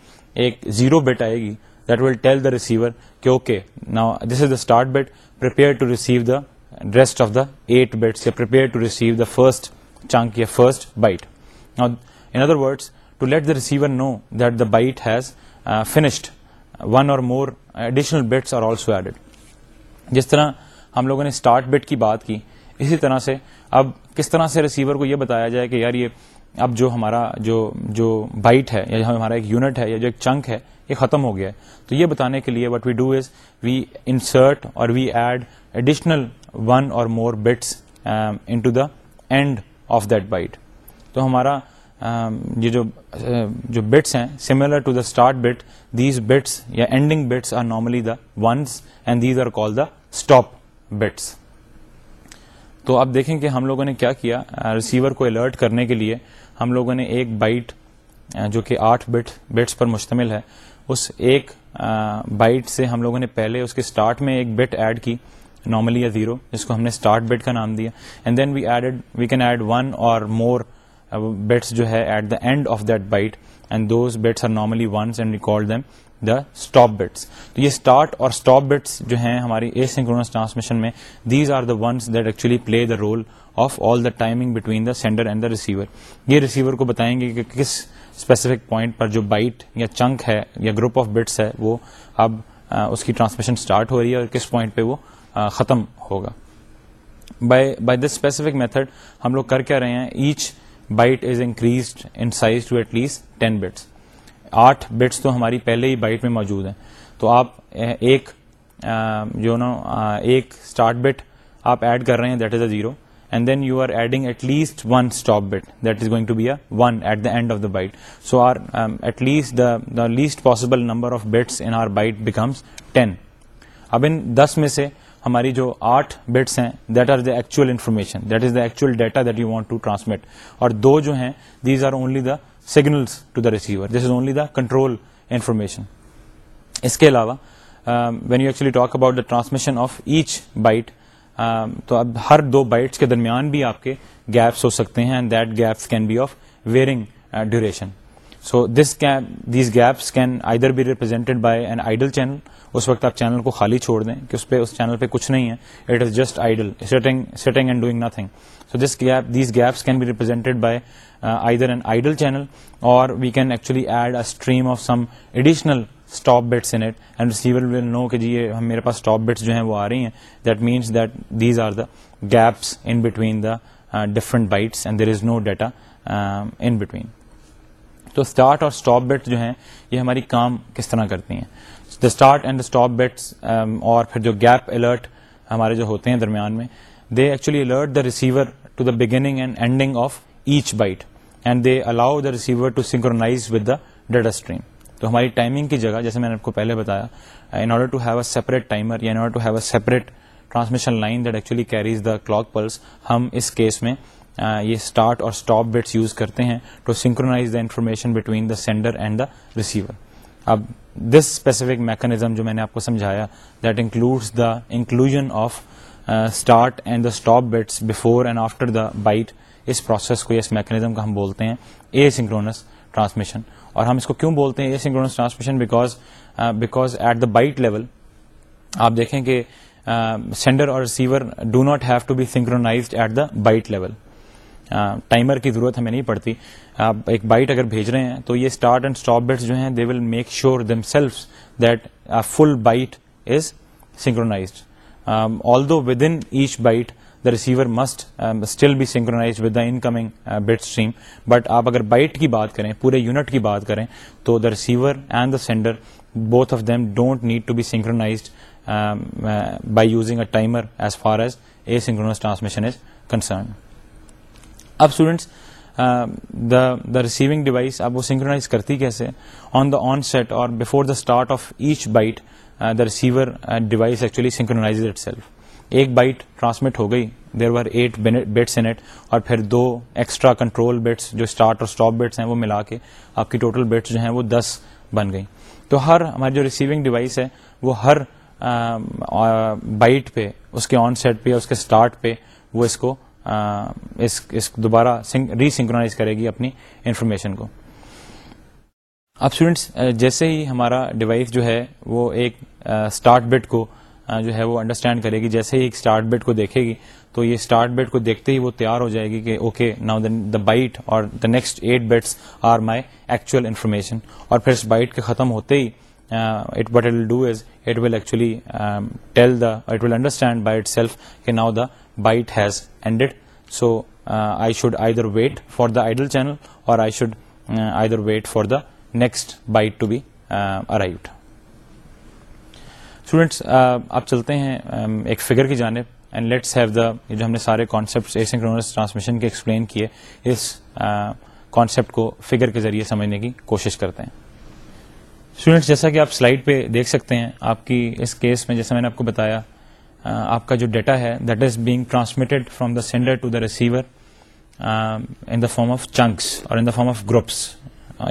ایک زیرو بٹ آئے گی that will tell the receiver کہ اوکے نا this is the start bit prepare to receive the rest of the eight bits یا prepare to receive the first chunk یا first byte in other words to let the receiver know that the byte has finished one or more additional bits are also added جس طرح ہم لوگوں نے start bit کی بات کی اسی طرح سے اب کس طرح سے ریسیور کو یہ بتایا جائے کہ یار یہ اب جو ہمارا جو جو بائٹ ہے یا جو ایک چنک ہے یہ ختم ہو گیا ہے تو یہ بتانے کے لیے what we do is we insert or we add additional one or more bits into the end of that byte تو ہمارا یہ جو جو بٹس ہیں similar to the start bit these bits یا ending bits are normally the ones and these are call the stop bits تو اب دیکھیں کہ ہم لوگوں نے کیا کیا ریسیور کو الرٹ کرنے کے لیے ہم لوگوں نے ایک بائٹ جو کہ آٹھ بٹ بٹس پر مشتمل ہے اس ایک بائٹ سے ہم لوگوں نے پہلے اس کے اسٹارٹ میں ایک بٹ ایڈ کی نارملی یا زیرو جس کو ہم نے اسٹارٹ بٹ کا نام دیا and then we add we can add one or more bits جو ہے at the end of that byte and those bits are normally ones and recall them the stop bits تو یہ start اور stop bits جو ہیں ہماری asynchronous transmission میں these are the ones that actually play the role of all the timing between the sender and the receiver یہ receiver کو بتائیں گے کہ کس اسپیسیفک پوائنٹ پر جو بائٹ یا چنک ہے یا گروپ آف بٹس ہے وہ اب اس کی ٹرانسمیشن اسٹارٹ ہو رہی ہے اور کس پوائنٹ پہ وہ ختم ہوگا by by this specific method ہم لوگ کر کے رہے ہیں each byte is increased in size to at least bits آٹھ بٹس تو ہماری پہلے ہی بائٹ میں موجود ہیں تو آپ ایک جو نا ایک اسٹارٹ بٹ آپ ایڈ کر رہے ہیں that is a zero and then you are adding at least one stop bit that is going to be a one at the end of the byte so are at least the least possible number of bits in our byte becomes ten اب ان دس میں سے ہماری جو آٹھ bits ہیں that are the actual information that is the actual data that you want to transmit اور دو جو ہیں these are only the signal control information اس کے علاوہ when you actually talk about the transmission of each byte تو اب ہر دو بائٹس کے درمیان بھی آپ کے گیپس ہو سکتے ہیں and that gaps can be of varying duration so this these gaps can either be represented by an idle channel اس وقت آپ چینل کو خالی چھوڑ دیں کہ اس پہ اس چینل پہ کچھ نہیں ہے it is just idle sitting and doing nothing so this gap these gaps can be represented by either an idle channel or we can actually add a stream of some additional stop bits in it and receiver will know کہ جی یہ میرے پاس stop bits جو ہیں وہ آ رہی ہیں that means that these are the gaps in between the different bytes and there is no data in between تو اسٹارٹ اور اسٹاپ بٹ جو ہیں یہ ہماری کام کس طرح کرتی ہیں the start and the stop bits اور پھر جو گیپ الرٹ ہمارے جو ہوتے ہیں درمیان میں they actually alert the receiver to the beginning and ending of each byte and they allow the receiver to synchronize with the data stream تو ہماری ٹائمنگ کی جگہ جیسے میں نے آپ کو پہلے بتایا in order to to have have a a separate separate timer یا in order transmission line that actually carries the clock pulse ہم اس کیس میں uh, یہ اسٹارٹ اور اسٹاپ بٹس یوز کرتے ہیں to synchronise the information between the sender and the receiver اب this specific mechanism جو میں نے آپ کو سمجھایا that includes the inclusion of start and the stop bits before and after the byte اس پروسیس کو اس میکنیزم کا ہم بولتے ہیں اے سنکرونس ٹرانسمیشن اور ہم اس کو کیوں بولتے ہیں asynchronous transmission because because at the byte level آپ دیکھیں کہ سینڈر uh, اور receiver do not have to be synchronised at the byte level timer کی ضرورت ہمیں نہیں پڑتی آپ ایک بائٹ اگر بھیج رہے ہیں تو یہ اسٹارٹ اینڈ اسٹاپ بٹس جو ہیں they will make sure them self that full byte is synchronised although within each byte the receiver must still be with the incoming bit آپ اگر byte کی بات کریں پورے unit کی بات کریں تو the receiver and the sender both of them don't need to be synchronised by using a timer as far as asynchronous transmission is concern اب اسٹوڈینٹس دا ریسیونگ ڈیوائس اب وہ سنکرونائز کرتی کیسے on the onset اور before the start of each byte the receiver device actually synchronise itself ایک byte transmit ہو گئی there were eight bits اور پھر دو ایکسٹرا کنٹرول بیٹس جو اسٹارٹ اور اسٹاپ بیٹس ہیں وہ ملا کے آپ کی ٹوٹل بیٹس جو ہیں وہ دس بن گئیں تو ہر ہماری جو ریسیونگ ڈیوائس ہے وہ ہر بائٹ پہ اس کے آن سیٹ پہ اس کے اسٹارٹ پہ وہ اس کو اس اس دوبارہ سنکرونائز کرے گی اپنی انفارمیشن کو اب اسٹوڈینٹس جیسے ہی ہمارا ڈیوائس جو ہے وہ ایک اسٹارٹ بٹ کو جو ہے وہ انڈرسٹینڈ کرے گی جیسے ہی ایک اسٹارٹ بٹ کو دیکھے گی تو یہ اسٹارٹ بٹ کو دیکھتے ہی وہ تیار ہو جائے گی کہ okay now then the byte اور the next eight bits are my actual information اور پھر اس بائٹ کے ختم ہوتے ہی it bit will do is it will actually tell the it will understand by itself کہ now the byte has ended so I should I there wait for the idle channel اور I should I there wait for the next byte to be arrived students آپ چلتے ہیں ایک figure کی جانب and let's have the جو ہم نے سارے کانسپٹ ٹرانسمیشن کے ایکسپلین کیے اس کانسیپٹ کو فگر کے ذریعے سمجھنے کی کوشش کرتے ہیں اسٹوڈینٹس جیسا کہ آپ سلائڈ پہ دیکھ سکتے ہیں آپ کی اس کیس میں جیسا میں نے آپ کو بتایا آپ کا جو ڈیٹا ہے that is being transmitted from the sender to the receiver in the form of chunks اور in the form of groups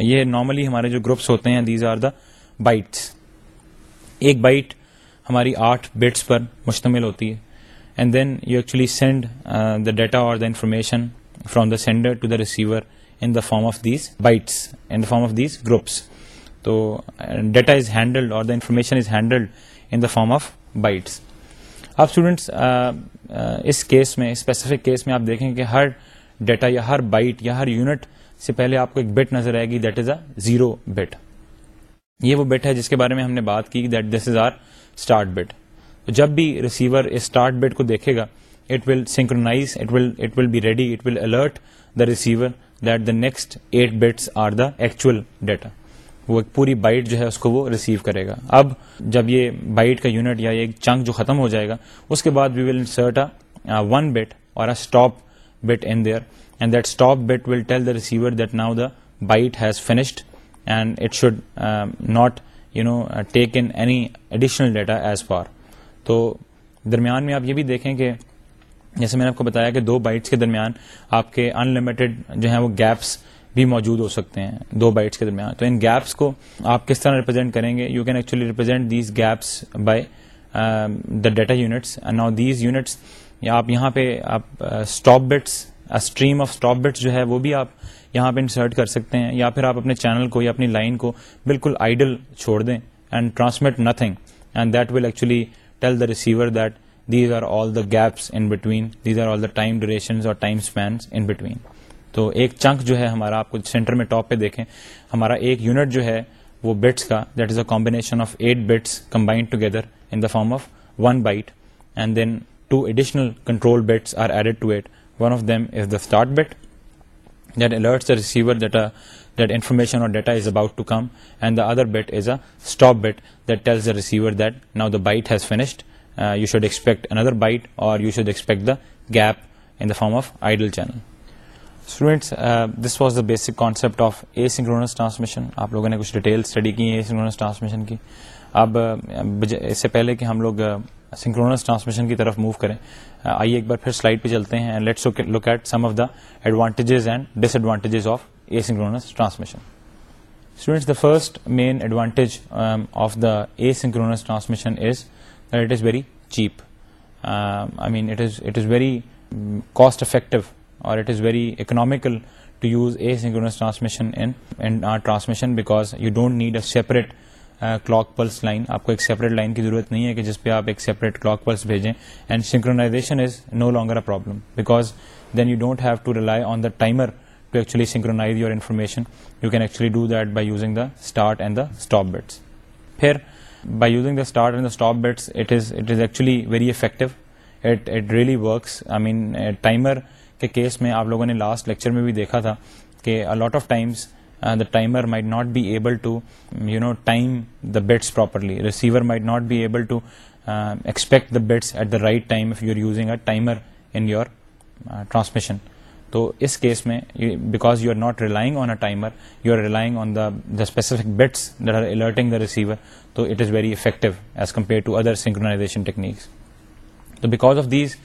یہ نارملی ہمارے جو گروپس ہوتے ہیں دیز آر دا بائٹس ایک بائٹ ہماری آٹھ بٹس پر مشتمل ہوتی ہے and then you actually send the data اور the information from the sender to the receiver in the form of these bytes in the form of these groups تو data is handled اور the information is handled in the form of bytes اب students اس case میں specific case میں آپ دیکھیں کہ ہر ڈیٹا یا ہر بائٹ یا ہر یونٹ سے پہلے آپ کو ایک بٹ نظر آئے گی that is a zero bit یہ وہ بٹ ہے جس کے بارے میں ہم نے بات کی that this is our start bit جب بھی ریسیور اسٹارٹ بٹ کو دیکھے گا it will synchronise it will be ready it will alert the receiver that the next eight bits are the actual data وہ ایک پوری بائٹ جو ہے اس کو وہ ریسیو کرے گا اب جب یہ بائٹ کا یونٹ یا ایک چنک جو ختم ہو جائے گا اس کے بعد وی ول انسرٹ ون اور in there and that that stop will tell the the receiver now byte has finished and it should not you know take in any additional data as far تو درمیان میں آپ یہ بھی دیکھیں کہ جیسے میں نے آپ کو بتایا کہ دو بائٹس کے درمیان آپ کے ان لمیٹڈ جو ہیں وہ گیپس بھی موجود ہو سکتے ہیں دو بائٹس کے درمیان تو ان گیپس کو آپ کس طرح ریپرزینٹ کریں گے you can actually represent these gaps by the data units now these یا آپ یہاں پہ آپ stop bits stream of stop bits جو ہے وہ بھی آپ یہاں پہ انسرٹ کر سکتے ہیں یا پھر آپ اپنے چینل کو یا اپنی لائن کو بالکل آئیڈل چھوڑ دیں and transmit nothing and that will actually tell the receiver that these are all the gaps in between these are time spans in between تو ایک چنک جو ہے ہمارا آپ کو سینٹر میں ٹاپ پہ دیکھیں ہمارا ایک یونٹ جو ہے وہ بٹس کا that is a combination of eight bits combined together in the form of one byte and then two additional control bits are added to eight one of them is the start bit that alerts the receiver that that information اور data is about to come and the other bit is a stop bit that tells the receiver that now the byte has finished you should expect another byte اور you should expect the gap in the form of idle channel students this was the basic concept of asynchronous transmission آپ لوگوں نے کچھ detail study کی synchronous transmission کی اب uh, اس سے پہلے کہ ہم لوگ سنکرونس uh, ٹرانسمیشن کی طرف موو کریں uh, آئیے ایک بار پھر سلائڈ پہ چلتے ہیں let's look at some of the advantages and disadvantages of asynchronous transmission students the first main advantage of the asynchronous transmission is it is very cheap I mean it is it is very cost effective اور it is very economical to use asynchronous transmission transmission because you don't need a separate clock pulse line آپ کو ایک separate line کی ضرورت نہیں ہے کہ جس پہ آپ ایک سیپریٹ کلاک پلس بھیجیں and synchronization is no longer a problem because then you don't have to rely on the timer to actually synchronize your information you can actually do that by using the start and the stop bits پھر by using the start and the stop bits it it is is actually very effective it it really works I mean timer case میں آپ لوگوں نے last lecture میں بھی دیکھا تھا کہ a lot of times the timer might not be able to you know time the bits properly receiver might not be able to expect the bits at the right time if you are using a timer in your transmission تو اس case میں because you you are are not relying relying on on a timer the specific bits that are alerting the receiver تو it is very effective as compare to other ادرشن techniques تو because of these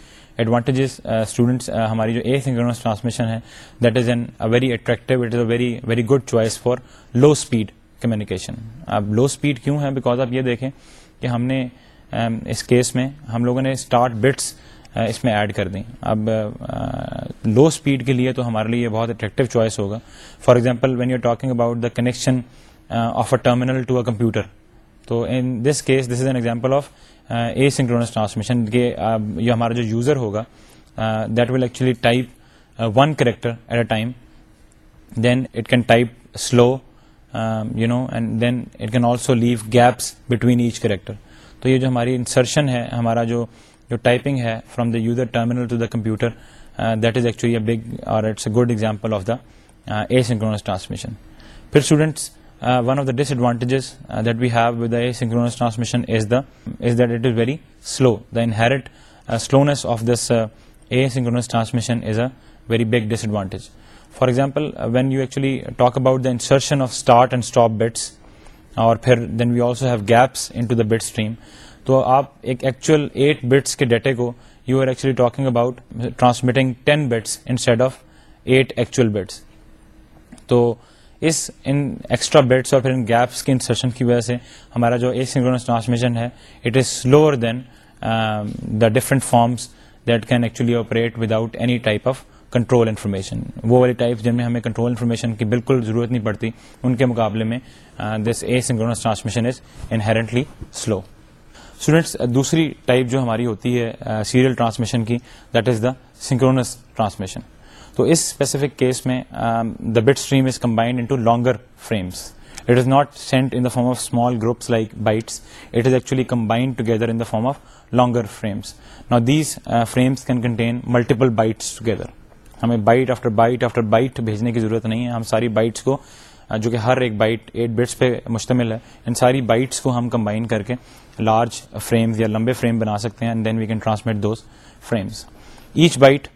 advantages students uh, uh, ہماری جو asynchronous transmission ہے that is an very attractive it is a very very good choice for low speed communication اب low speed کیوں ہے because آپ یہ دیکھیں کہ ہم نے um, اس کیس میں ہم لوگوں نے اسٹارٹ بٹس uh, اس میں ایڈ کر دیں اب لو اسپیڈ کے لیے تو ہمارے لیے بہت اٹریکٹیو چوائس ہوگا for example when you are talking about the connection of a terminal to a computer تو in this case this is an example of asynchronous transmission کے یہ ہمارا جو یوزر ہوگا that will actually type one character at a time then it can type slow you know and then it can also leave gaps between each character تو یہ جو ہماری insertion ہے ہمارا جو جو ٹائپنگ ہے from the user terminal to the computer that is actually a big اور it's a good example of the asynchronous transmission پھر students one of the disadvantages that we have asynchronous very big disadvantage for example when you actually talk about the insertion of start and stop bits اور آپ actual eight bits کے ڈیٹے کو you آرچلی ten bits instead of at actual bits تو اس ان extra bits اور پھر ان گیپس کے انسرشن کی وجہ سے ہمارا جو اے سنگرونس ٹرانسمیشن ہے it is slower than the different forms that can actually operate without any type of control information وہ والی ٹائپ جن میں ہمیں کنٹرول انفارمیشن کی بالکل ضرورت نہیں پڑتی ان کے مقابلے میں this asynchronous transmission is inherently slow students دوسری ٹائپ جو ہماری ہوتی ہے سیریل uh, ٹرانسمیشن کی that is the synchronous transmission تو اس اسپیسیفک کیس میں the bit stream is combined to longer frames it is not sent in the form of small groups like bytes it is actually combined together in the form of longer frames نا these frames can contain multiple bytes together ہمیں byte after byte after byte بھیجنے کی ضرورت نہیں ہے ہم ساری bytes کو uh, جو کہ ہر ایک بائٹ ایٹ بٹس پہ مشتمل ہے ان ساری بائٹس کو ہم کمبائن کر کے لارج فریمز یا لمبے فریم بنا سکتے ہیں and then we can transmit those frames each byte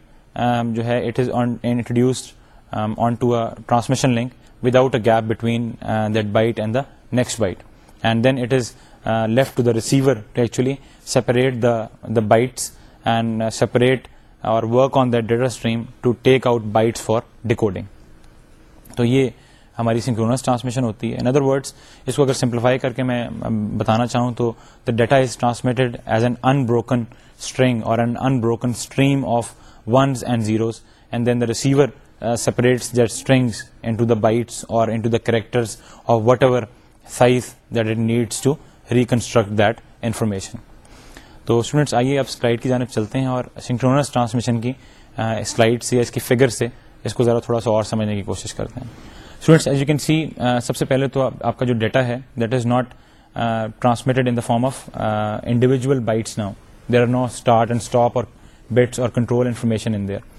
Um, جو ہے it is introduced on to a transmission link without a gap between that byte and the next byte and then it is left to separate the the bytes and separate اور work on that data stream to take out bytes for decoding تو یہ ہماری synchronous transmission ہوتی ہے in other words اس کو اگر simplify کر کے میں um, بتانا چاہوں تو the data is transmitted as an unbroken string اور an unbroken stream of ones and zeros and then the receiver separates that strings into the bytes اور into the character needs to reconstruct that information تو آئیے آپ slide کی جانب چلتے ہیں اور سنکرونس ٹرانسمیشن کی اسلائڈ uh, یا اس کی فگر سے اس کو ذرا تھوڑا سا اور سمجھنے کی کوشش کرتے ہیں ایز یو کین سی سب سے پہلے تو آپ کا جو ڈیٹا ہے that is not transmitted in the form of individual bytes now there are no start and stop اور بٹس اور کنٹرول انفارمیشن ان دیئر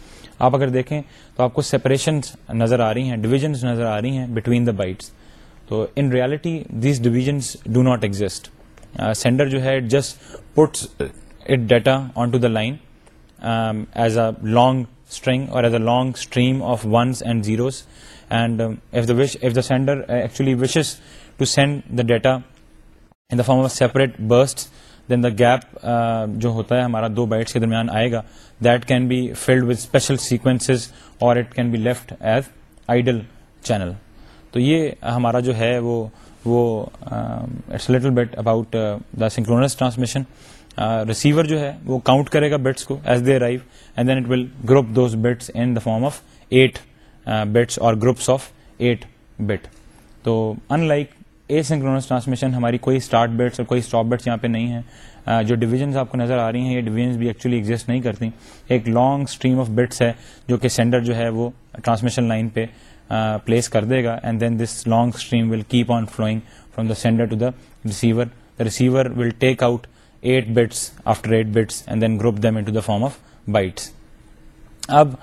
آپ اگر دیکھیں تو آپ کو سپریشن نظر آ رہی ہیں ڈویژنس نظر آ رہی ہیں بٹوین دا بائٹس تو in reality these divisions do not exist sender جو ہے it just puts it data on to the line as a long string اور as a long stream of ones and zeros and if the sender actually wishes to send the data in the form of separate burst then the gap جو ہوتا ہے ہمارا دو bytes کے درمیان آئے گا that can be filled with special sequences اور it can be left as idle channel تو یہ ہمارا جو ہے وہ وہ it's little about the synchronous transmission receiver جو ہے وہ کاؤنٹ کرے گا بٹس کو as they arrive and then it will group those bits in the form of eight bits اور گروپس آف ایٹ بٹ تو in like asynchronous transmission ہماری کوئی اسٹارٹ بیٹس اور کوئی اسٹاپ بیٹس یہاں پہ نہیں ہیں جو ڈویژنس آپ کو نظر آ رہی ہیں یہ ڈویژنس بھی ایکچولی ایگزٹ نہیں کرتی ایک لانگ اسٹریم آف بٹس ہے جو کہ سینڈر جو ہے وہ ٹرانسمیشن لائن پہ پلیس کر دے گا and then this long stream will keep on flowing from the sender to the receiver the receiver will take out eight bits after eight bits and then group them in form of bytes اب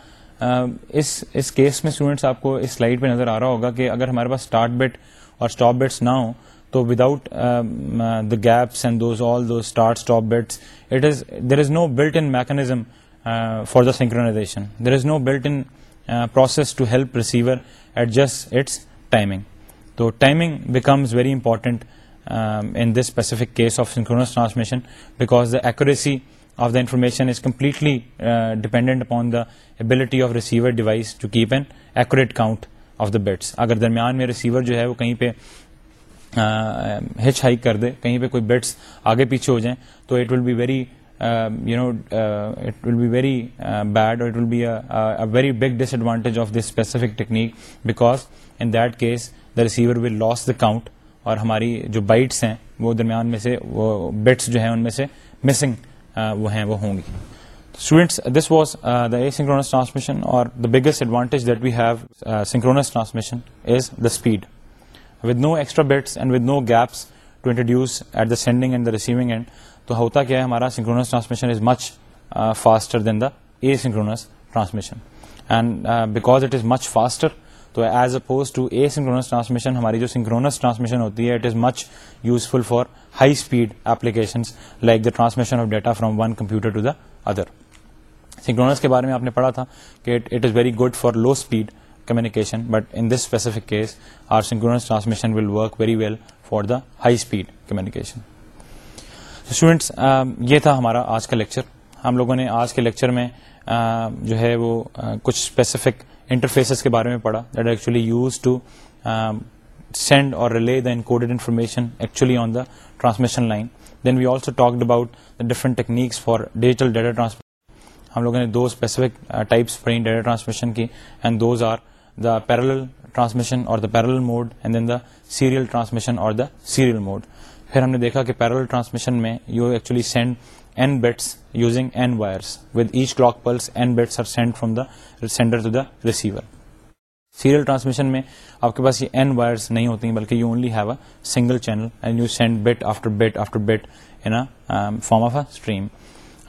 اس اس case میں students آپ کو اس slide پہ نظر آ رہا ہوگا کہ اگر ہمارے پاس اسٹارٹ بٹ اور اسٹاپ بیٹس نہ ہوں تو without the gaps and those all start stop bits there is no built in mechanism for the synchronization there is no built in process to help receiver adjust its timing تو timing becomes very important this specific case of synchronous transmission because the accuracy of the information is completely dependent upon the ability of receiver device to keep an accurate count of the bits اگر درمیان میں receiver جو ہے وہ کہیں پہ ہچ hike کر دے کہیں پہ کوئی بیٹس آگے پیچھے ہو جائیں تو it will be very you know it will be very bad اور it will be very big disadvantage of this specific technique because in that case the receiver will lose the count اور ہماری جو bites ہیں وہ درمیان میں سے وہ بٹس جو ہیں ان میں سے مسنگ وہ ہیں وہ ہوں گی students this was the asynchronous transmission اور the biggest advantage that we have synchronous transmission is the speed with no extra bits and with no gaps to introduce at the sending and the receiving end تو ہوتا کیا ہے ہمارا synchronous transmission is much faster than the asynchronous transmission and because it is much faster تو as oppose to asynchronous transmission ہماری جو synchronous transmission ہوتی ہے it is much useful for high speed applications like the transmission of data from one computer to the other synchronous کے بارے میں آپ نے پڑھا تھا کہ it is very good for low speed communication but in this specific case our synchronous transmission will work very well for the high speed communication students یہ تھا ہمارا آج کا لیکچر ہم لوگوں نے آج کے لیکچر میں um, جو ہے وہ uh, کچھ اسپیسیفک انٹرفیسز کے بارے میں پڑھا that actually use to send اور relay the encoded information actually on the transmission line then we also talked about different techniques for digital data transmission ہم لوگوں نے دو اسپیسیفک ٹائپس پڑھیں ڈیٹا ٹرانسمیشن کی and those are the parallel transmission اور the the the parallel mode mode and then serial serial transmission اور پھر ہم نے دیکھا کہ پیرل ٹرانسمیشن میں you actually send n bits using n wires with each clock pulse n bits are sent from the sender to the receiver serial transmission میں آپ کے پاس یہ این وائرس نہیں ہوتی ہیں بلکہ you only have a single channel and you send bit after bit after bit in form of a stream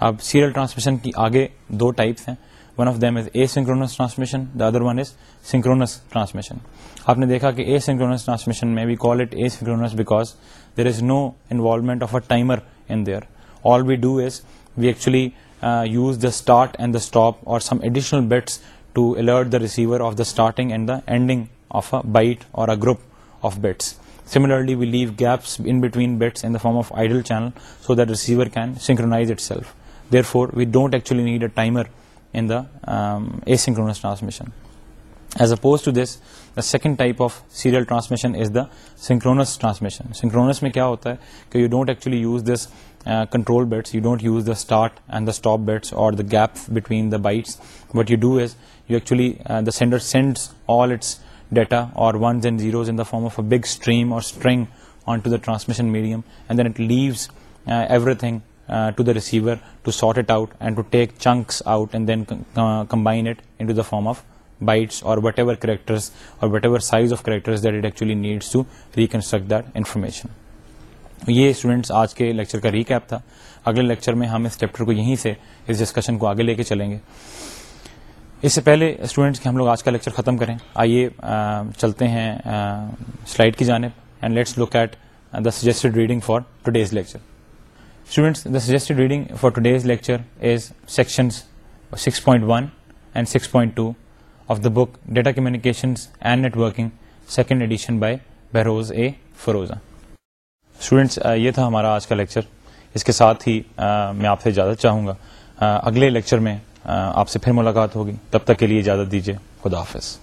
اب سیریل ٹرانسمیشن کی آگے دو ٹائپس ہیں one of them is asynchronous transmission the other one is synchronous transmission آپ نے دیکھا کہ asynchronous transmission میں we call it asynchronous because there is no involvement of a timer in there all we do is we actually use the start and the stop اور some additional bits to alert the receiver of the starting and the ending of a byte or group of bits similarly we leave gaps in between bits in the form of idle channel so that receiver can synchronize itself therefore we don't actually need a timer in the asynchronous transmission as oppose to this the second type of serial transmission is the synchronous transmission synchronous میں کیا ہوتا ہے کہ you don't actually use this Uh, control bits. You don't use the start and the stop bits or the gap between the bytes. What you do is you actually uh, the sender sends all its data or ones and zeros in the form of a big stream or string onto the transmission medium, and then it leaves uh, everything to the receiver to sort it out and to take chunks out and then combine it into the form of bytes or whatever characters or whatever size of characters that it actually needs to reconstruct that information. یہ students آج کے lecture کا recap تھا اگلے lecture میں ہم اس chapter کو یہیں سے اس ڈسکشن کو آگے لے کے چلیں گے اس سے پہلے اسٹوڈینٹس کے ہم لوگ آج کا لیکچر ختم کریں آئیے چلتے ہیں سلائڈ کی جانب and let's look at the suggested reading for today's lecture students the suggested reading for today's lecture is section six point one and six point two of the book data communications and networking second edition by Behrouz A Forouzan students یہ تھا ہمارا آج کا lecture اس کے ساتھ ہی میں آپ سے اجازت چاہوں گا اگلے لیکچر میں آپ سے پھر ملاقات ہوگی تب تک کے لیے اجازت دیجیے خدا حافظ